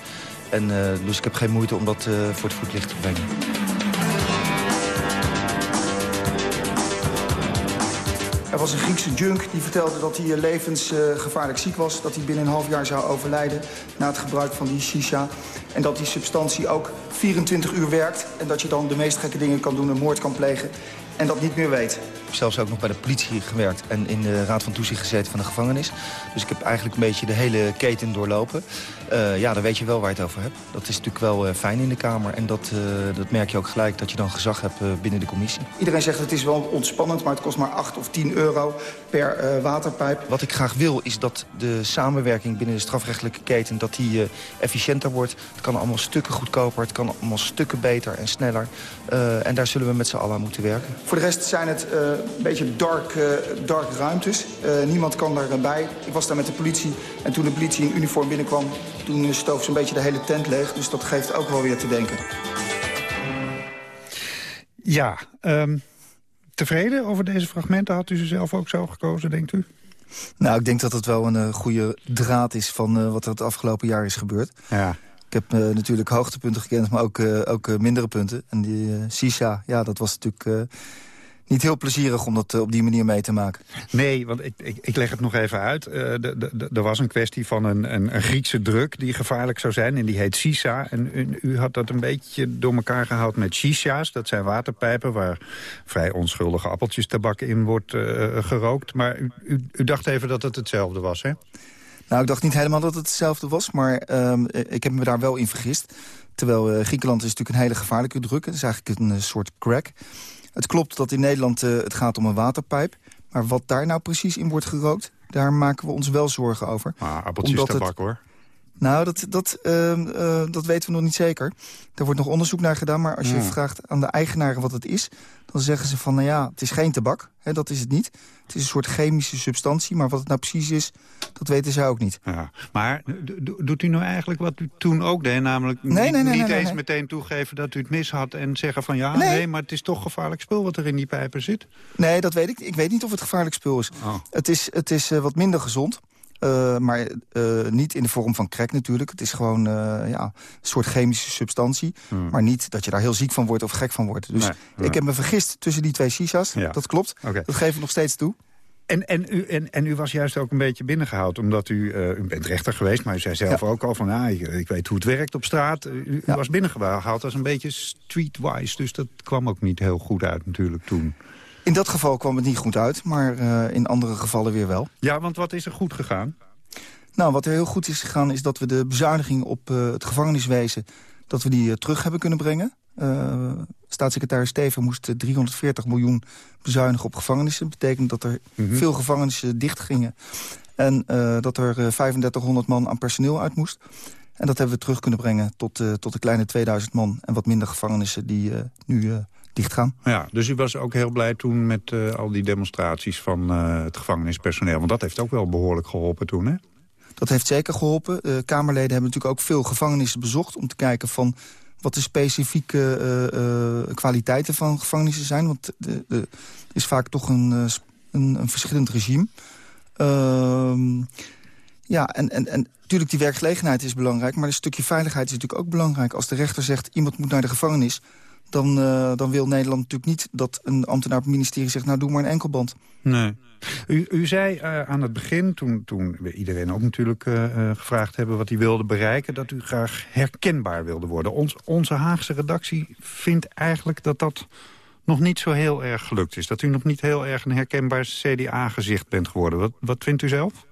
S26: En, dus ik heb geen moeite om dat voor het voetlicht te brengen. Was een Griekse junk die vertelde dat hij eh, levensgevaarlijk ziek was. Dat hij binnen een half jaar zou overlijden na het gebruik van die shisha. En dat die substantie ook 24 uur werkt. En dat je dan de meest gekke dingen kan doen, een moord kan plegen. En dat niet meer weet. Ik heb zelfs ook nog bij de politie gewerkt en in de raad van toezicht gezeten van de gevangenis. Dus ik heb eigenlijk een beetje de hele keten doorlopen. Eh, ja, dan weet je wel waar je het over hebt. Dat is natuurlijk wel eh, fijn in de Kamer. En dat, eh, dat merk je ook gelijk dat je dan gezag hebt binnen de commissie. Iedereen zegt het is wel ontspannend, maar het kost maar 8 of 10 euro per waterpijp. Wat ik graag wil is dat de samenwerking binnen de strafrechtelijke keten... dat die efficiënter wordt. Het kan allemaal stukken goedkoper, het kan allemaal stukken beter en sneller. En daar zullen we met z'n allen aan moeten werken. Voor de rest zijn het beetje dark, eh, dark ruimtes. Eh, niemand kan daarbij. Ik was daar met de politie en toen de politie in uniform binnenkwam... toen stoof zo'n beetje de hele tent leeg. Dus dat geeft ook wel weer te denken.
S9: Ja, ehm, tevreden over deze fragmenten? Had u ze zelf ook zo gekozen, denkt u?
S26: Nou, ik denk dat het wel een eh, goede draad is van eh, wat er het afgelopen jaar is gebeurd.
S9: Ja.
S26: Ik heb eh, natuurlijk hoogtepunten gekend, maar ook, eh, ook mindere punten. En die Sisha, ja, dat was natuurlijk eh, niet heel plezierig om dat eh, op die manier mee te maken.
S9: Nee, want ik, ik, ik leg het nog even uit. Eh, er was een kwestie van een, een, een Griekse druk die gevaarlijk zou zijn. En die heet sisa. En u, u had dat een beetje door elkaar gehaald met shisha's. Dat zijn waterpijpen waar vrij onschuldige appeltjes tabak in wordt eh, gerookt. Maar u, u, u dacht even dat het hetzelfde was, hè?
S26: Nou, ik dacht niet helemaal dat het hetzelfde was, maar ehm, eh, ik heb me daar wel in vergist. Terwijl Griekenland is natuurlijk een hele gevaarlijke druk. Het is eigenlijk een soort crack. Het klopt dat in Nederland eh, het gaat om een waterpijp. Maar wat daar nou precies in wordt gerookt, daar maken we ons wel zorgen over.
S9: Maar appeltjes
S26: het-
S9: tabak, hoor.
S26: Nou, dat, dat, ehm, eh, dat weten we nog niet zeker. Daar wordt nog onderzoek naar gedaan. Maar als je
S9: Hmm.
S26: vraagt aan de eigenaren wat het is... dan zeggen ze van, nou ja, het is geen tabak. Hè, dat is het niet. Het is een soort chemische substantie. Maar wat het nou precies is, dat weten zij ook niet.
S9: Ja. Maar do- do- doet u nou eigenlijk wat u toen ook deed? Namelijk
S26: Nee,
S9: niet,
S26: nee, nee,
S9: niet
S26: nee,
S9: eens meteen toegeven dat u het mis had... en zeggen van ja, nee. Maar het is toch gevaarlijk spul wat er in die pijpen zit?
S26: Nee, dat weet ik. Ik weet niet of het gevaarlijk spul is.
S9: Oh.
S26: Het is, het is eh, wat minder gezond. Eh, maar eh, niet in de vorm van crack natuurlijk. Het is gewoon eh, ja, een soort chemische substantie.
S9: Hmm.
S26: Maar niet dat je daar heel ziek van wordt of gek van wordt. Dus
S9: Nee, nee.
S26: ik heb me vergist tussen die twee shisha's.
S9: Ja.
S26: Dat klopt. Dat geef ik nog steeds toe.
S9: En, en, u, en, en u was juist ook een beetje binnengehaald, omdat u, eh, u bent rechter geweest... maar u zei zelf
S26: Ja.
S9: ook al van, ja, ik, ik weet hoe het werkt op straat. U, u
S26: Ja.
S9: was binnengehaald als een beetje streetwise, dus dat kwam ook niet heel goed uit natuurlijk toen.
S26: In dat geval kwam het niet goed uit, maar eh, in andere gevallen weer wel.
S9: Ja, want wat is er goed gegaan?
S26: Nou, wat er heel goed is gegaan is dat we de bezuiniging op eh, het gevangeniswezen... dat we die eh, terug hebben kunnen brengen. Staatssecretaris Steven moest 340 miljoen bezuinigen op gevangenissen. Dat betekent dat er mhm. veel gevangenissen dicht gingen. En dat er 3500 man aan personeel uit moest. En dat hebben we terug kunnen brengen tot, tot een kleine 2000 man... en wat minder gevangenissen die nu dichtgaan.
S9: Ja, dus u was ook heel blij toen met al die demonstraties van het gevangenispersoneel. Want dat heeft ook wel behoorlijk geholpen toen, hè?
S26: Dat heeft zeker geholpen. Kamerleden hebben natuurlijk ook veel gevangenissen bezocht... om te kijken van wat de specifieke kwaliteiten van gevangenissen zijn. Want er is vaak toch een, een, een verschillend regime... Ehm, ja, en, en, en natuurlijk die werkgelegenheid is belangrijk... maar een stukje veiligheid is natuurlijk ook belangrijk. Als de rechter zegt, iemand moet naar de gevangenis... dan, uh, dan wil Nederland natuurlijk niet dat een ambtenaar op het ministerie zegt... nou, doe maar een enkelband.
S9: Nee. U, u zei uh, aan het begin, toen, toen we iedereen ook natuurlijk uh, gevraagd hebben... wat hij wilde bereiken, dat u graag herkenbaar wilde worden. Ons, onze Haagse redactie vindt eigenlijk dat dat nog niet zo heel erg gelukt is. Dat u nog niet heel erg een herkenbaar CDA-gezicht bent geworden. Wat, wat vindt u zelf?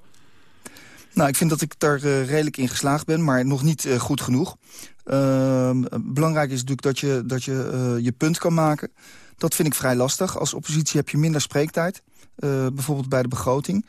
S26: Nou, ik vind dat ik daar uh, redelijk in geslaagd ben, maar nog niet uh, goed genoeg. Uh, belangrijk is natuurlijk dat je, dat je uh, je punt kan maken. Dat vind ik vrij lastig. Als oppositie heb je minder spreektijd. bijvoorbeeld bij de begroting.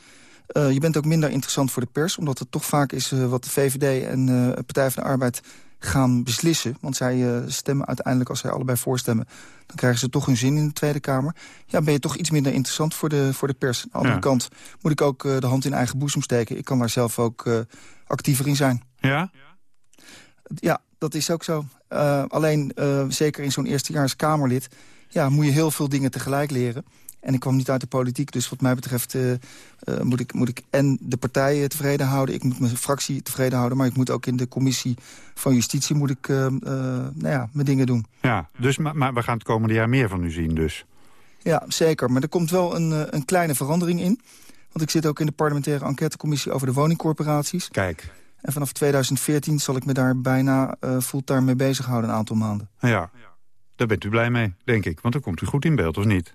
S26: je bent ook minder interessant voor de pers, omdat het toch vaak is wat de VVD en Partij van de Arbeid gaan beslissen. Want zij uh, stemmen uiteindelijk, als zij allebei voorstemmen... dan krijgen ze toch hun zin in de Tweede Kamer. Ja, ben je toch iets minder interessant voor de, voor de pers. Aan de andere kant moet ik ook uh, de hand in eigen boezem steken. Ik kan daar zelf ook uh, actiever in zijn.
S9: Ja?
S26: Ja, dat is ook zo. alleen, zeker in zo'n eerstejaars Kamerlid... Ja, moet je heel veel dingen tegelijk leren. En ik kwam niet uit de politiek, dus wat mij betreft uh, uh, moet, ik, moet ik en de partijen tevreden houden. Ik moet mijn fractie tevreden houden, maar ik moet ook in de commissie van justitie moet ik, uh, nou ja, mijn dingen doen.
S9: Ja, dus, maar, maar, we gaan het komende jaar meer van u zien dus.
S26: Ja, zeker. Maar er komt wel een, een kleine verandering in. Want ik zit ook in de parlementaire enquêtecommissie over de woningcorporaties.
S9: Kijk.
S26: En vanaf 2014 zal ik me daar bijna fulltime mee bezighouden een aantal maanden.
S9: Ja, daar bent u blij mee, denk ik. Want dan komt u goed in beeld, of niet?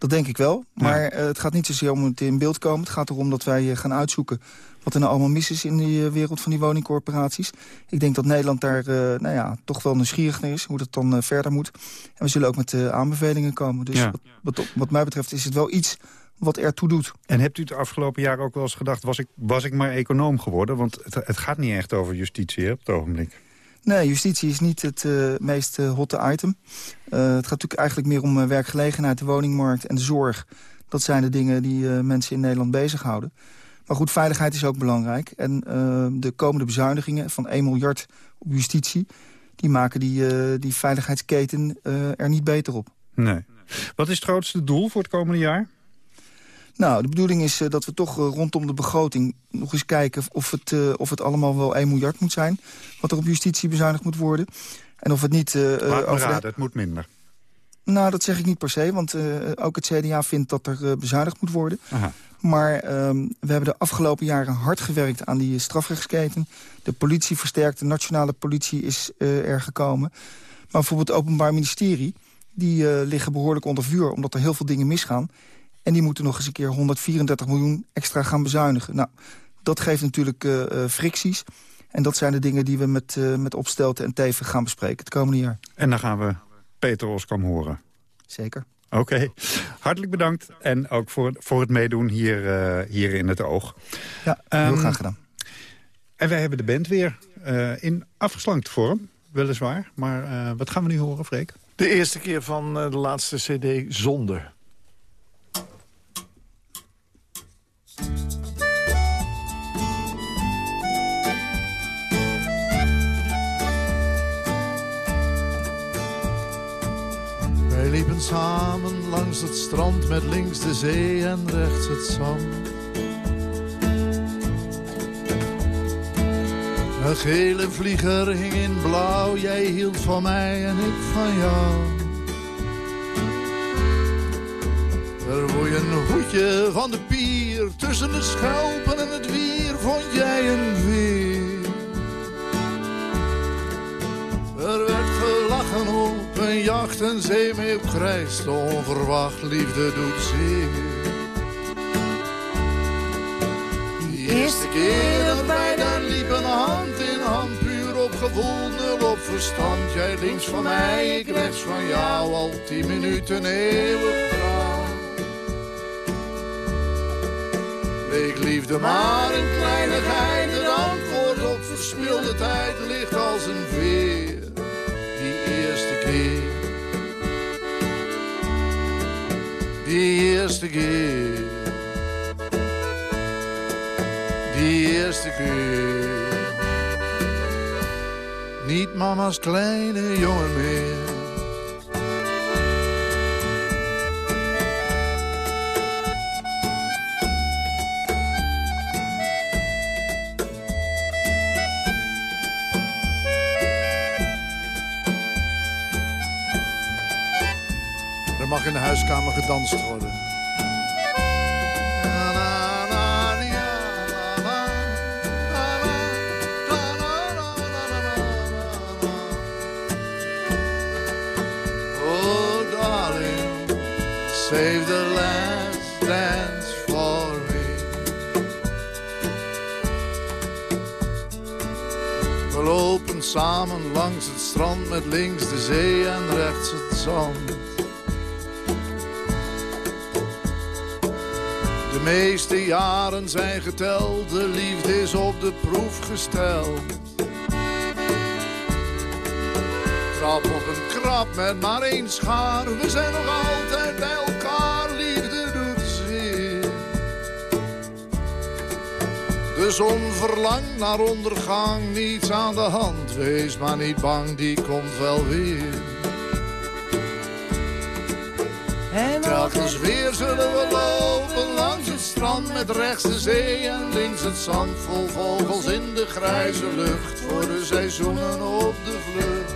S26: Dat denk ik wel. Maar uh, het gaat niet zozeer om het in beeld komen. Het gaat erom dat wij uh, gaan uitzoeken wat er nou allemaal mis is in die uh, wereld van die woningcorporaties. Ik denk dat Nederland daar nou ja, toch wel nieuwsgierig naar is, hoe dat dan verder moet. En we zullen ook met aanbevelingen komen. Dus ja. wat, wat, wat, mij betreft is het wel iets wat ertoe doet.
S9: En hebt u het afgelopen jaar ook wel eens gedacht, was ik, was ik maar econoom geworden? Want het, het gaat niet echt over justitie op het ogenblik.
S26: Nee, justitie is niet het uh, meest uh, hotte item. Uh, het gaat natuurlijk eigenlijk meer om werkgelegenheid, de woningmarkt en de zorg. Dat zijn de dingen die mensen in Nederland bezighouden. Maar goed, veiligheid is ook belangrijk. En de komende bezuinigingen van 1 miljard op justitie... die maken die, die veiligheidsketen er niet beter op.
S9: Nee. Wat is het grootste doel voor het komende jaar?
S26: Nou, de bedoeling is uh, dat we toch uh, rondom de begroting nog eens kijken... Of het, uh, of het allemaal wel 1 miljard moet zijn... wat er op justitie bezuinigd moet worden. En of het niet...
S9: Laat over raden, het moet minder.
S26: Nou, dat zeg ik niet per se, want ook het CDA vindt dat er bezuinigd moet worden. Aha. Maar um, we hebben de afgelopen jaren hard gewerkt aan die strafrechtsketen. De politie versterkt, de nationale politie is er gekomen. Maar bijvoorbeeld het Openbaar Ministerie... die liggen behoorlijk onder vuur, omdat er heel veel dingen misgaan... En die moeten nog eens een keer 134 miljoen extra gaan bezuinigen. Nou, dat geeft natuurlijk uh, fricties. En dat zijn de dingen die we met, uh, met Opstelten en Teven gaan bespreken het komende jaar.
S9: En dan gaan we Peter Oskam horen.
S26: Zeker.
S9: Oké, hartelijk bedankt. En ook voor, voor het meedoen hier, uh, hier in het oog.
S26: Ja, heel um, graag gedaan.
S9: En wij hebben de band weer uh, in afgeslankte vorm, weliswaar. Maar uh, wat gaan we nu horen, Freek?
S27: De eerste keer van de laatste cd Zonder. Samen langs het strand met links de zee en rechts het zand. Een gele vlieger hing in blauw, jij hield van mij en ik van jou. Er woei een hoedje van de pier, tussen de schelpen en het wier vond jij een weer. Er werd gelachen op een jacht en zee mee op krijst. Onverwacht liefde doet zeer. De eerste keer dat wij daar liepen hand in hand puur op
S23: gevoel, nul op verstand. Jij links van mij, ik rechts van jou. Al tien minuten eeuwig trouw. Leek liefde maar een kleinigheid. Het antwoord op verspilde tijd ligt als een veer. Die eerste keer. Die eerste keer. Niet mama's kleine jongen meer. In de huiskamer gedanst worden. Oh, darling, save the last dance for me. We lopen samen langs het strand met links de zee en rechts het zand. De meeste jaren zijn geteld, de liefde is op de proef gesteld. Trap op een krab met maar één schaar, we zijn nog altijd bij elkaar, liefde doet zeer. De zon verlangt naar ondergang, niets aan de hand, wees maar niet bang, die komt wel weer. En telkens weer zullen we lopen langs het strand met rechts de zee en links het zand vol vogels in de grijze lucht voor de seizoenen op de vlucht.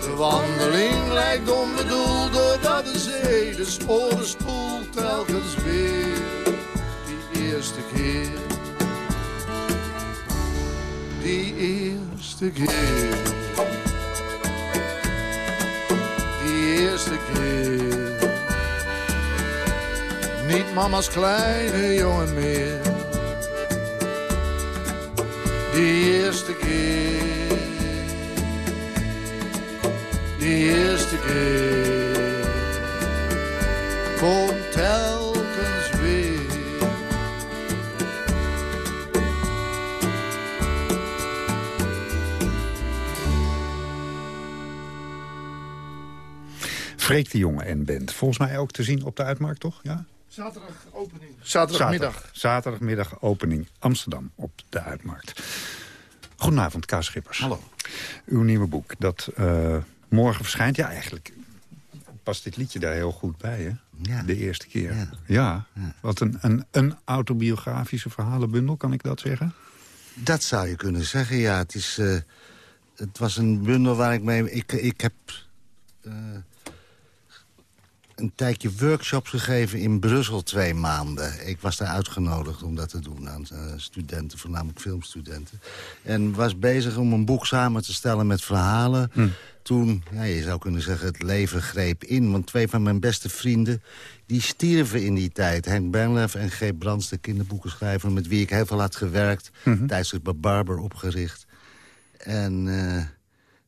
S23: De wandeling lijkt onbedoeld doordat de zee de sporen spoelt telkens weer die eerste keer. Die eerste keer. Eerste keer. Niet mama's kleine jongen meer. Die eerste keer. Die eerste keer. Komt telkens
S9: Freek de Jonge en Band. Volgens mij ook te zien op de Uitmarkt, toch? Ja?
S27: Zaterdag opening. Zaterdagmiddag.
S9: Zaterdag, zaterdagmiddag opening Amsterdam op de Uitmarkt. Goedenavond, Kaas Schippers.
S28: Hallo.
S9: Uw nieuwe boek, dat eh, morgen verschijnt. Ja, eigenlijk past dit liedje daar heel goed bij, hè?
S28: Ja.
S9: De eerste keer. Ja. Wat een, een, een autobiografische verhalenbundel, kan ik dat zeggen?
S28: Dat zou je kunnen zeggen, ja. Het, is, eh, het was een bundel waar ik mee... Ik, ik heb eh, een tijdje workshops gegeven in Brussel twee maanden. Ik was daar uitgenodigd om dat te doen aan eh, studenten, voornamelijk filmstudenten. En was bezig om een boek samen te stellen met verhalen. Toen, ja, je zou kunnen zeggen, het leven greep in. Want twee van mijn beste vrienden, die stierven in die tijd. Henk Bernlef en G. Brands, de kinderboekenschrijver... met wie ik heel veel had gewerkt. Tijdens bij Barber opgericht. En eh,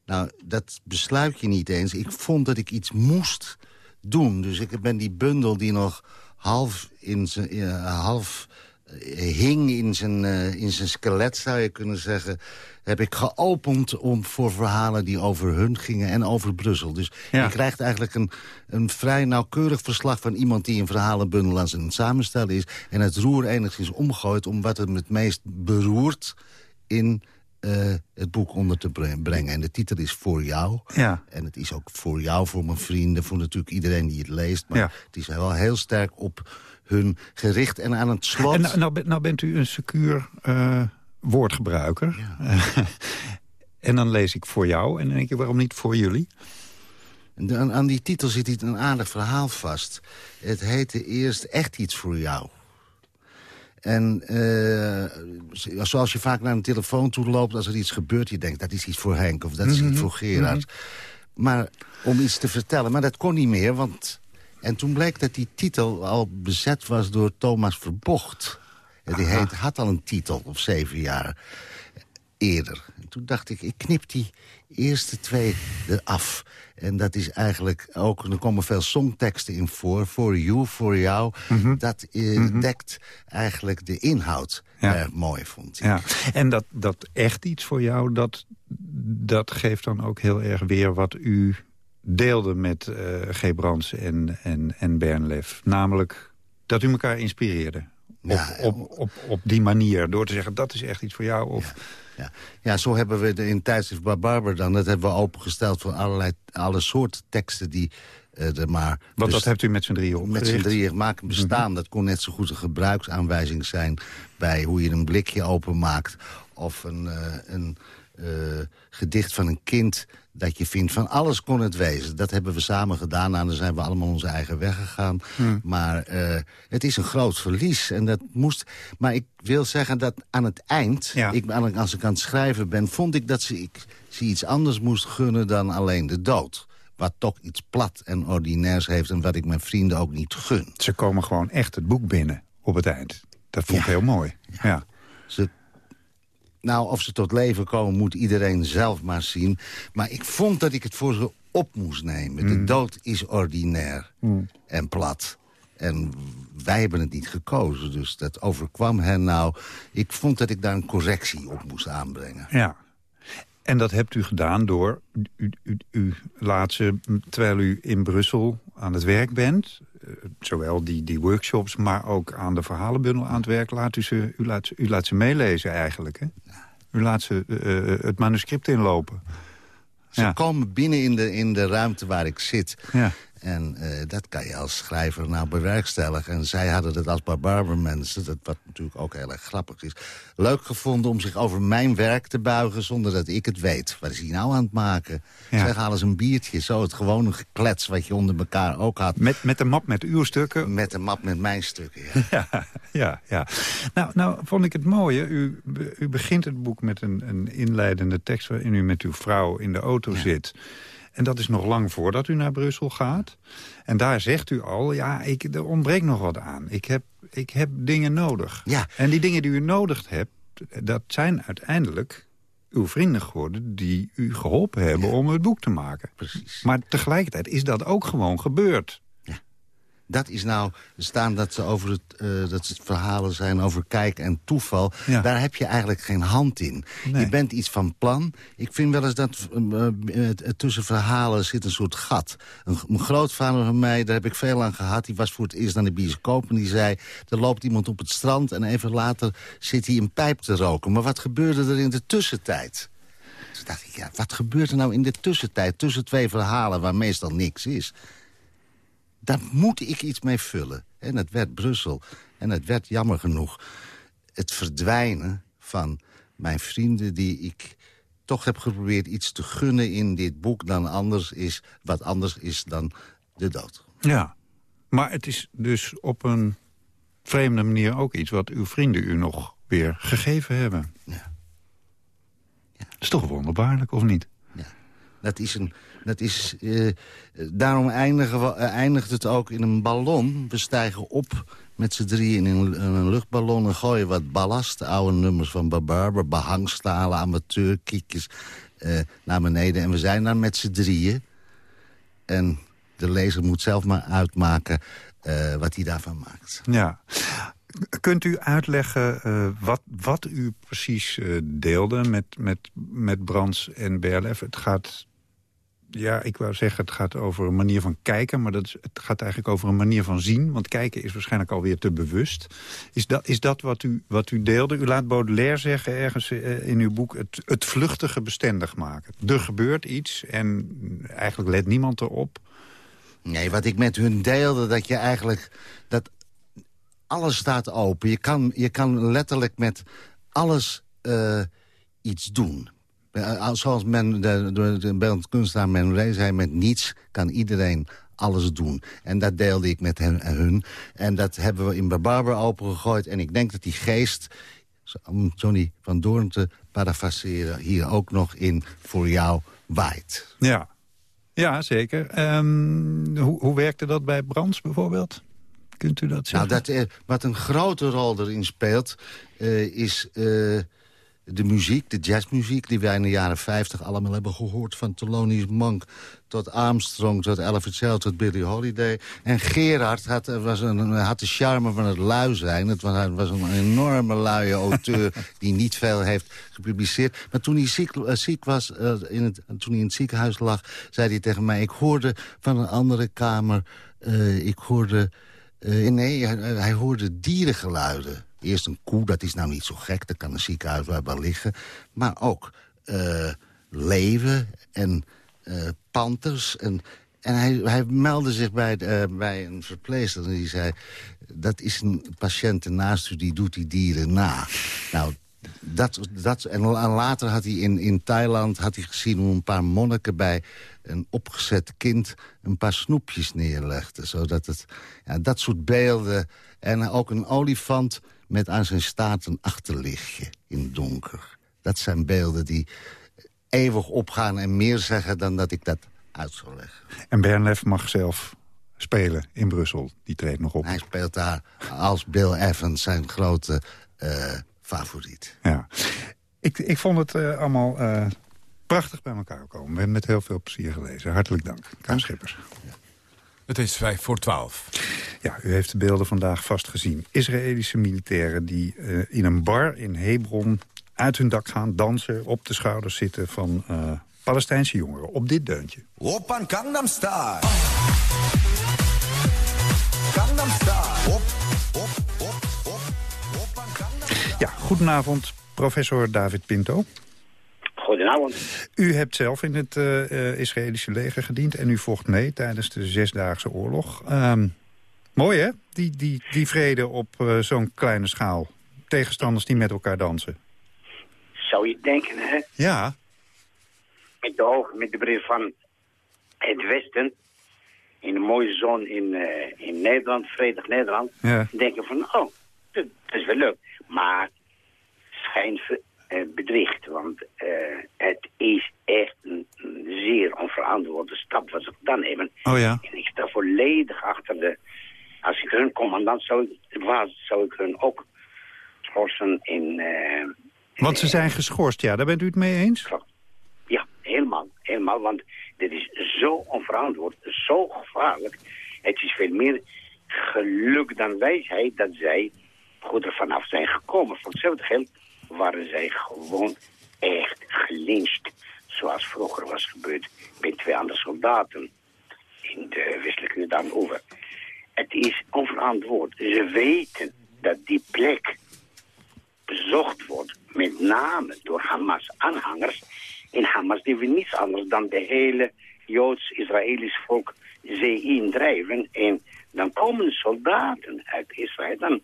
S28: nou, dat besluit je niet eens. Ik vond dat ik iets moest doen. Dus ik ben die bundel die nog half, in zijn, eh, half eh, hing in zijn, eh, in zijn skelet, zou je kunnen zeggen... heb ik geopend om, voor verhalen die over hun gingen en over Brussel. Dus je krijgt eigenlijk een, een vrij nauwkeurig verslag... van iemand die een verhalenbundel aan zijn samenstellen is... en het roer enigszins omgooit om wat hem het meest beroert... in eh, het boek onder te bre- brengen. En de titel is Voor jou.
S9: Ja.
S28: En het is ook voor jou, voor mijn vrienden... voor natuurlijk iedereen die het leest. Maar
S9: Ja.
S28: het is wel heel sterk op hun gericht. En aan het slot...
S9: En nou, nou, nou bent u een secuur eh, woordgebruiker. en dan lees ik voor jou. En dan denk je, waarom niet voor jullie?
S28: En aan, aan die titel zit iets- een aardig verhaal vast. Het heette eerst Echt iets voor jou. En eh, zoals je vaak naar een telefoon toe loopt... als er iets gebeurt, je denkt dat is iets voor Henk of dat is
S9: Mhm,
S28: iets voor Gerard. Maar om iets te vertellen, maar dat kon niet meer, want... En toen bleek dat die titel al bezet was door Thomas Verbocht. En die heet, had al een titel op zeven jaar eerder. En toen dacht ik, ik knip die eerste twee eraf. En dat is eigenlijk ook, er komen veel songteksten in voor. For you, voor jou. Dat eh, dekt eigenlijk de inhoud erg mooi, vond ik.
S9: Ja. En dat, dat echt iets voor jou, dat, dat geeft dan ook heel erg weer wat u deelde met eh G. Brands en, en, en Bernlef. Namelijk dat u elkaar inspireerde. Op, op, op, op die manier, door te zeggen, dat is echt iets voor jou. Of,
S28: Ja. Ja, zo hebben we de, in tijdschrift Barber dan... dat hebben we opengesteld voor allerlei, alle soorten teksten die eh, er maar...
S9: Want dat hebt u met z'n drieën
S28: Met z'n
S9: opgericht?
S28: drieën maken bestaan. Dat kon net zo goed een gebruiksaanwijzing zijn... bij hoe je een blikje openmaakt. Of een, eh, een eh, gedicht van een kind dat je vindt. Van alles kon het wezen. Dat hebben we samen gedaan. Nou, dan zijn we allemaal onze eigen weg gegaan.
S9: Hmm.
S28: Maar eh, het is een groot verlies. En dat moest... Maar ik wil zeggen dat aan het eind... Ik, als ik aan het schrijven ben... vond ik dat ze, ik, ze iets anders moest gunnen dan alleen de dood. Wat toch iets plat en ordinairs heeft... en wat ik mijn vrienden ook niet gun.
S9: Ze komen gewoon echt het boek binnen op het eind. Dat vond ik heel mooi. Ja.
S28: Ze, nou, of ze tot leven komen, moet iedereen zelf maar zien. Maar ik vond dat ik het voor ze op moest nemen. De dood is ordinair en plat. En wij hebben het niet gekozen, dus dat overkwam hen nou. Ik vond dat ik daar een correctie op moest aanbrengen.
S9: Ja. En dat hebt u gedaan door, u, u, u laat ze, terwijl u in Brussel aan het werk bent... eh, zowel die, die workshops, maar ook aan de verhalenbundel aan het werk... Laat u, ze, u, laat, ze- u laat ze meelezen eigenlijk, hè? U laat ze eh, eh, het manuscript inlopen.
S28: Ze komen binnen in de, in de ruimte waar ik zit.
S9: Ja.
S28: En eh, dat kan je als schrijver nou bewerkstelligen. En zij hadden het als barbarbermensen, dat wat natuurlijk ook heel erg grappig is... leuk gevonden om zich over mijn werk te buigen zonder dat ik het weet. Wat is hij nou aan het maken?
S9: Ja.
S28: Zeg, halen eens een biertje. Zo het gewone geklets wat je onder elkaar ook had.
S9: Met, met de map met uw stukken?
S28: Met de map met mijn stukken, ja.
S9: Ja, ja, ja. Nou, nou vond ik het mooie. U, u begint het boek met een, een inleidende tekst... waarin u met uw vrouw in de auto zit. En dat is nog lang voordat u naar Brussel gaat. En daar zegt u al, ja, ik, er ontbreekt nog wat aan. Ik heb, ik heb dingen nodig.
S28: Ja.
S9: En die dingen die u nodig hebt, dat zijn uiteindelijk uw vrienden geworden... die u geholpen hebben om het boek te maken.
S28: Precies.
S9: Maar tegelijkertijd is dat ook gewoon gebeurd.
S28: Dat is nou, staan dat ze over het, eh, dat het verhalen zijn over kijk en toeval.
S9: Ja.
S28: Daar heb je eigenlijk geen hand in.
S9: Nee.
S28: Je bent iets van plan. Ik vind wel eens dat eh, eh, tussen verhalen zit een soort gat. Een, een grootvader van mij, daar heb ik veel aan gehad. Die was voor het eerst naar de bioscoop en die zei... er loopt iemand op het strand en even later zit hij een pijp te roken. Maar wat gebeurde er in de tussentijd? Toen dacht ik, ja, wat gebeurt er nou in de tussentijd... tussen twee verhalen waar meestal niks is? Daar moet ik iets mee vullen. En het werd Brussel. En het werd jammer genoeg het verdwijnen van mijn vrienden... die ik toch heb geprobeerd iets te gunnen in dit boek... dan anders is, wat anders is dan de dood.
S9: Ja, maar het is dus op een vreemde manier ook iets... wat uw vrienden u nog weer gegeven hebben.
S28: Ja.
S9: Dat is toch wonderbaarlijk, of niet?
S28: Dat is een... Dat is, eh, daarom eindigen eh, eindigt het ook in een ballon. We stijgen op met z'n drieën in een, luchtballon... en gooien wat ballast, oude nummers van Barbarber... behangstalen, amateurkiekjes eh, naar beneden. En we zijn daar met z'n drieën. En de lezer moet zelf maar uitmaken wat hij daarvan maakt.
S9: Ja. Kunt u uitleggen wat, wat u precies deelde met, met, met Brands en Berlef? Het gaat, ja, ik wou zeggen, het gaat over een manier van kijken... maar dat het gaat eigenlijk over een manier van zien. Want kijken is waarschijnlijk alweer te bewust. Is dat, is dat wat, u, wat u deelde? U laat Baudelaire zeggen ergens eh, in uw boek... Het, het vluchtige bestendig maken. Er gebeurt iets en eigenlijk let niemand erop.
S28: Nee, wat ik met hun deelde, dat je eigenlijk... dat alles staat open. Je kan, je kan letterlijk met alles eh, iets doen. Eh, Zoals men, de, de, de beeldend kunstenaar Men Ray zei... met niets kan iedereen alles doen. En dat deelde ik met hen en hun. En dat hebben we in Barbarber opengegooid. En ik denk dat die geest, om Johnny van Doorn te parafraseren... hier ook nog in voor jou waait.
S9: Ja, ja zeker. Ehm, hoe, hoe werkte dat bij Brands bijvoorbeeld? Kunt u dat zeggen?
S28: Nou, dat, eh, wat een grote rol erin speelt, eh, is de muziek, de jazzmuziek... die wij in de jaren 50 allemaal hebben gehoord. Van Thelonious Monk tot Armstrong, tot Ella Fitzgerald, tot Billie Holiday. En Gerard had, was een, had de charme van het lui zijn. Het was, was een enorme luie auteur die niet veel heeft gepubliceerd. Maar toen hij ziek, ziek was, in het, toen hij in het ziekenhuis lag... zei hij tegen mij, ik hoorde van een andere kamer... ik hoorde uh, nee, hij, hij, hoorde dierengeluiden. Eerst een koe, dat is nou niet zo gek, dat kan een ziekenhuis wel liggen. Maar ook uh, leeuwen en uh, panters. En, en hij, hij meldde zich bij, bij een verpleegster en die zei... dat is een patiënt naast u, die doet die dieren na. Nou, dat, dat, en later had hij in, in Thailand had hij gezien hoe een paar monniken bij een opgezet kind een paar snoepjes neerlegde. Zodat het, ja, dat soort beelden. En ook een olifant met aan zijn staart een achterlichtje in het donker. Dat zijn beelden die eeuwig opgaan en meer zeggen dan dat ik dat uit zou leggen.
S9: En Bernlef mag zelf spelen in Brussel. Die treedt nog op.
S28: Hij speelt daar als Bill Evans zijn grote uh, favoriet.
S9: Ja. Ik, ik vond het uh, allemaal uh, prachtig bij elkaar komen. We hebben met heel veel plezier gelezen. Hartelijk dank, Kaam Schippers. Ja.
S8: Het is vijf voor twaalf.
S9: Ja, u heeft de beelden vandaag vast gezien. Israëlische militairen die uh, in een bar in Hebron uit hun dak gaan... dansen, op de schouders zitten van uh, Palestijnse jongeren. Op dit deuntje.
S20: Open Gangnam Style. Gangnam Style. Op, op, op, op. Open Gangnam Style.
S9: Ja, goedenavond, professor David Pinto.
S29: Goedenavond.
S9: U hebt zelf in het uh, Israëlische leger gediend en u vocht mee tijdens de Zesdaagse Oorlog. Um, mooi hè, die, die, die vrede op uh, zo'n kleine schaal. Tegenstanders die met elkaar dansen.
S29: Zou je denken hè?
S9: Ja.
S29: Met de ogen, met de bril van het Westen, in een mooie zon in, uh, in Nederland, vredig Nederland,
S9: ja.
S29: denken van, oh, dat, is wel leuk. Maar schijn bedriegt. Want uh, het is echt een, zeer onverantwoorde stap wat ze gedaan hebben.
S9: Oh ja.
S29: En ik sta volledig achter de... Als ik hun commandant zou, was, zou ik hun ook schorsen in... Uh,
S9: want ze zijn geschorst, ja. Daar bent u het mee eens?
S29: Ja, helemaal. Helemaal, want dit is zo onverantwoord, zo gevaarlijk. Het is veel meer geluk dan wijsheid dat zij goed er vanaf zijn gekomen. Voor hetzelfde geld waren zij gewoon echt gelincht. Zoals vroeger was gebeurd met twee andere soldaten in de westelijke Jordaan over. Het is onverantwoord. Ze weten dat die plek bezocht wordt, met name door Hamas-aanhangers. En Hamas die wil niets anders dan de hele Joods-Israëlisch volk zee indrijven. En dan komen soldaten uit Israël. Dan,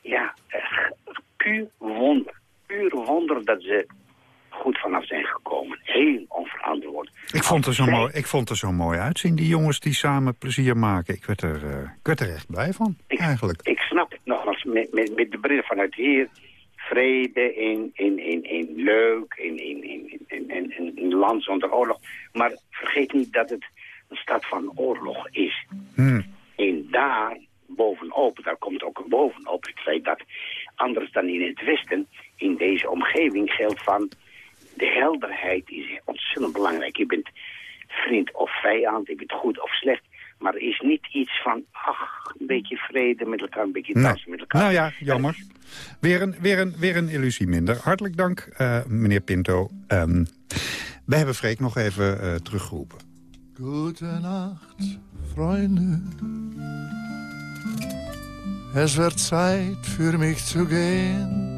S29: ja, puur wonder. Puur wonder dat ze goed vanaf zijn gekomen. Heel onverantwoord.
S9: Ik vond, er zo mooi, ik vond er zo mooi uitzien, die jongens die samen plezier maken. Ik werd er, uh, ik werd er echt blij van,
S29: ik,
S9: eigenlijk.
S29: Ik snap het nogmaals, met, met, met de bril vanuit hier... vrede in, in, in, in leuk, in, in, in, in, in, in een land zonder oorlog. Maar vergeet niet dat het een stad van oorlog is.
S9: Hmm.
S29: En daar bovenop, daar komt ook bovenop het feit dat anders dan in het Westen, in deze omgeving geldt van de helderheid is ontzettend belangrijk. Je bent vriend of vijand, je bent goed of slecht. Maar er is niet iets van, ach, een beetje vrede met elkaar, een beetje dansen met elkaar.
S9: Nou ja, jammer. Weer een, weer een, weer een illusie minder. Hartelijk dank, uh, meneer Pinto. Um, we hebben Freek nog even uh, teruggeroepen.
S23: Goedenacht, vrienden. Es wird Zeit für mich zu gehen.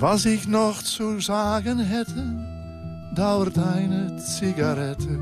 S23: Was ich noch zu sagen hätte, dauert eine Zigarette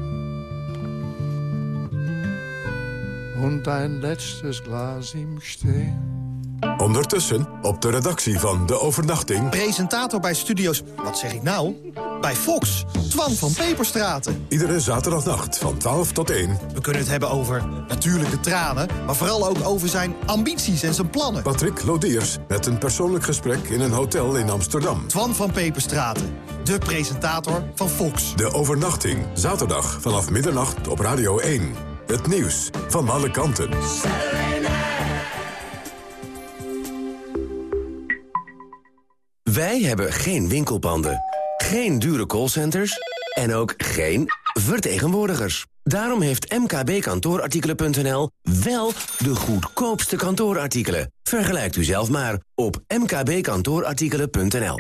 S23: und ein letztes Glas im Stehen.
S8: Ondertussen op de redactie van De Overnachting...
S30: Presentator bij studio's... Wat zeg ik nou? Bij Fox. Twan van Peperstraten.
S8: Iedere zaterdagnacht van 12 tot 1.
S30: We kunnen het hebben over natuurlijke tranen... maar vooral ook over zijn ambities en zijn plannen.
S8: Patrick Lodiers met een persoonlijk gesprek in een hotel in Amsterdam.
S30: Twan van Peperstraten. De presentator van Fox.
S8: De Overnachting. Zaterdag vanaf middernacht op Radio 1. Het nieuws van alle kanten.
S22: Wij hebben geen winkelpanden, geen dure callcenters en ook geen vertegenwoordigers. Daarom heeft mkbkantoorartikelen.nl wel de goedkoopste kantoorartikelen. Vergelijkt u zelf maar op mkbkantoorartikelen.nl.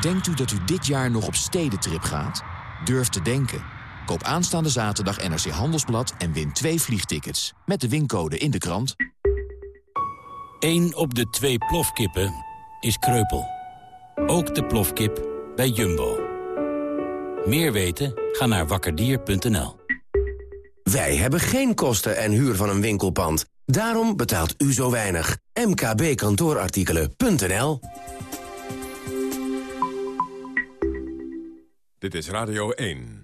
S31: Denkt u dat u dit jaar nog op stedentrip gaat? Durf te denken. Koop aanstaande zaterdag NRC Handelsblad en win twee vliegtickets. Met de wincode in de krant.
S32: 1 op de twee plofkippen is kreupel. Ook de plofkip bij Jumbo. Meer weten? Ga naar wakkerdier.nl.
S22: Wij hebben geen kosten en huur van een winkelpand. Daarom betaalt u zo weinig. mkbkantoorartikelen.nl
S8: Dit is Radio 1.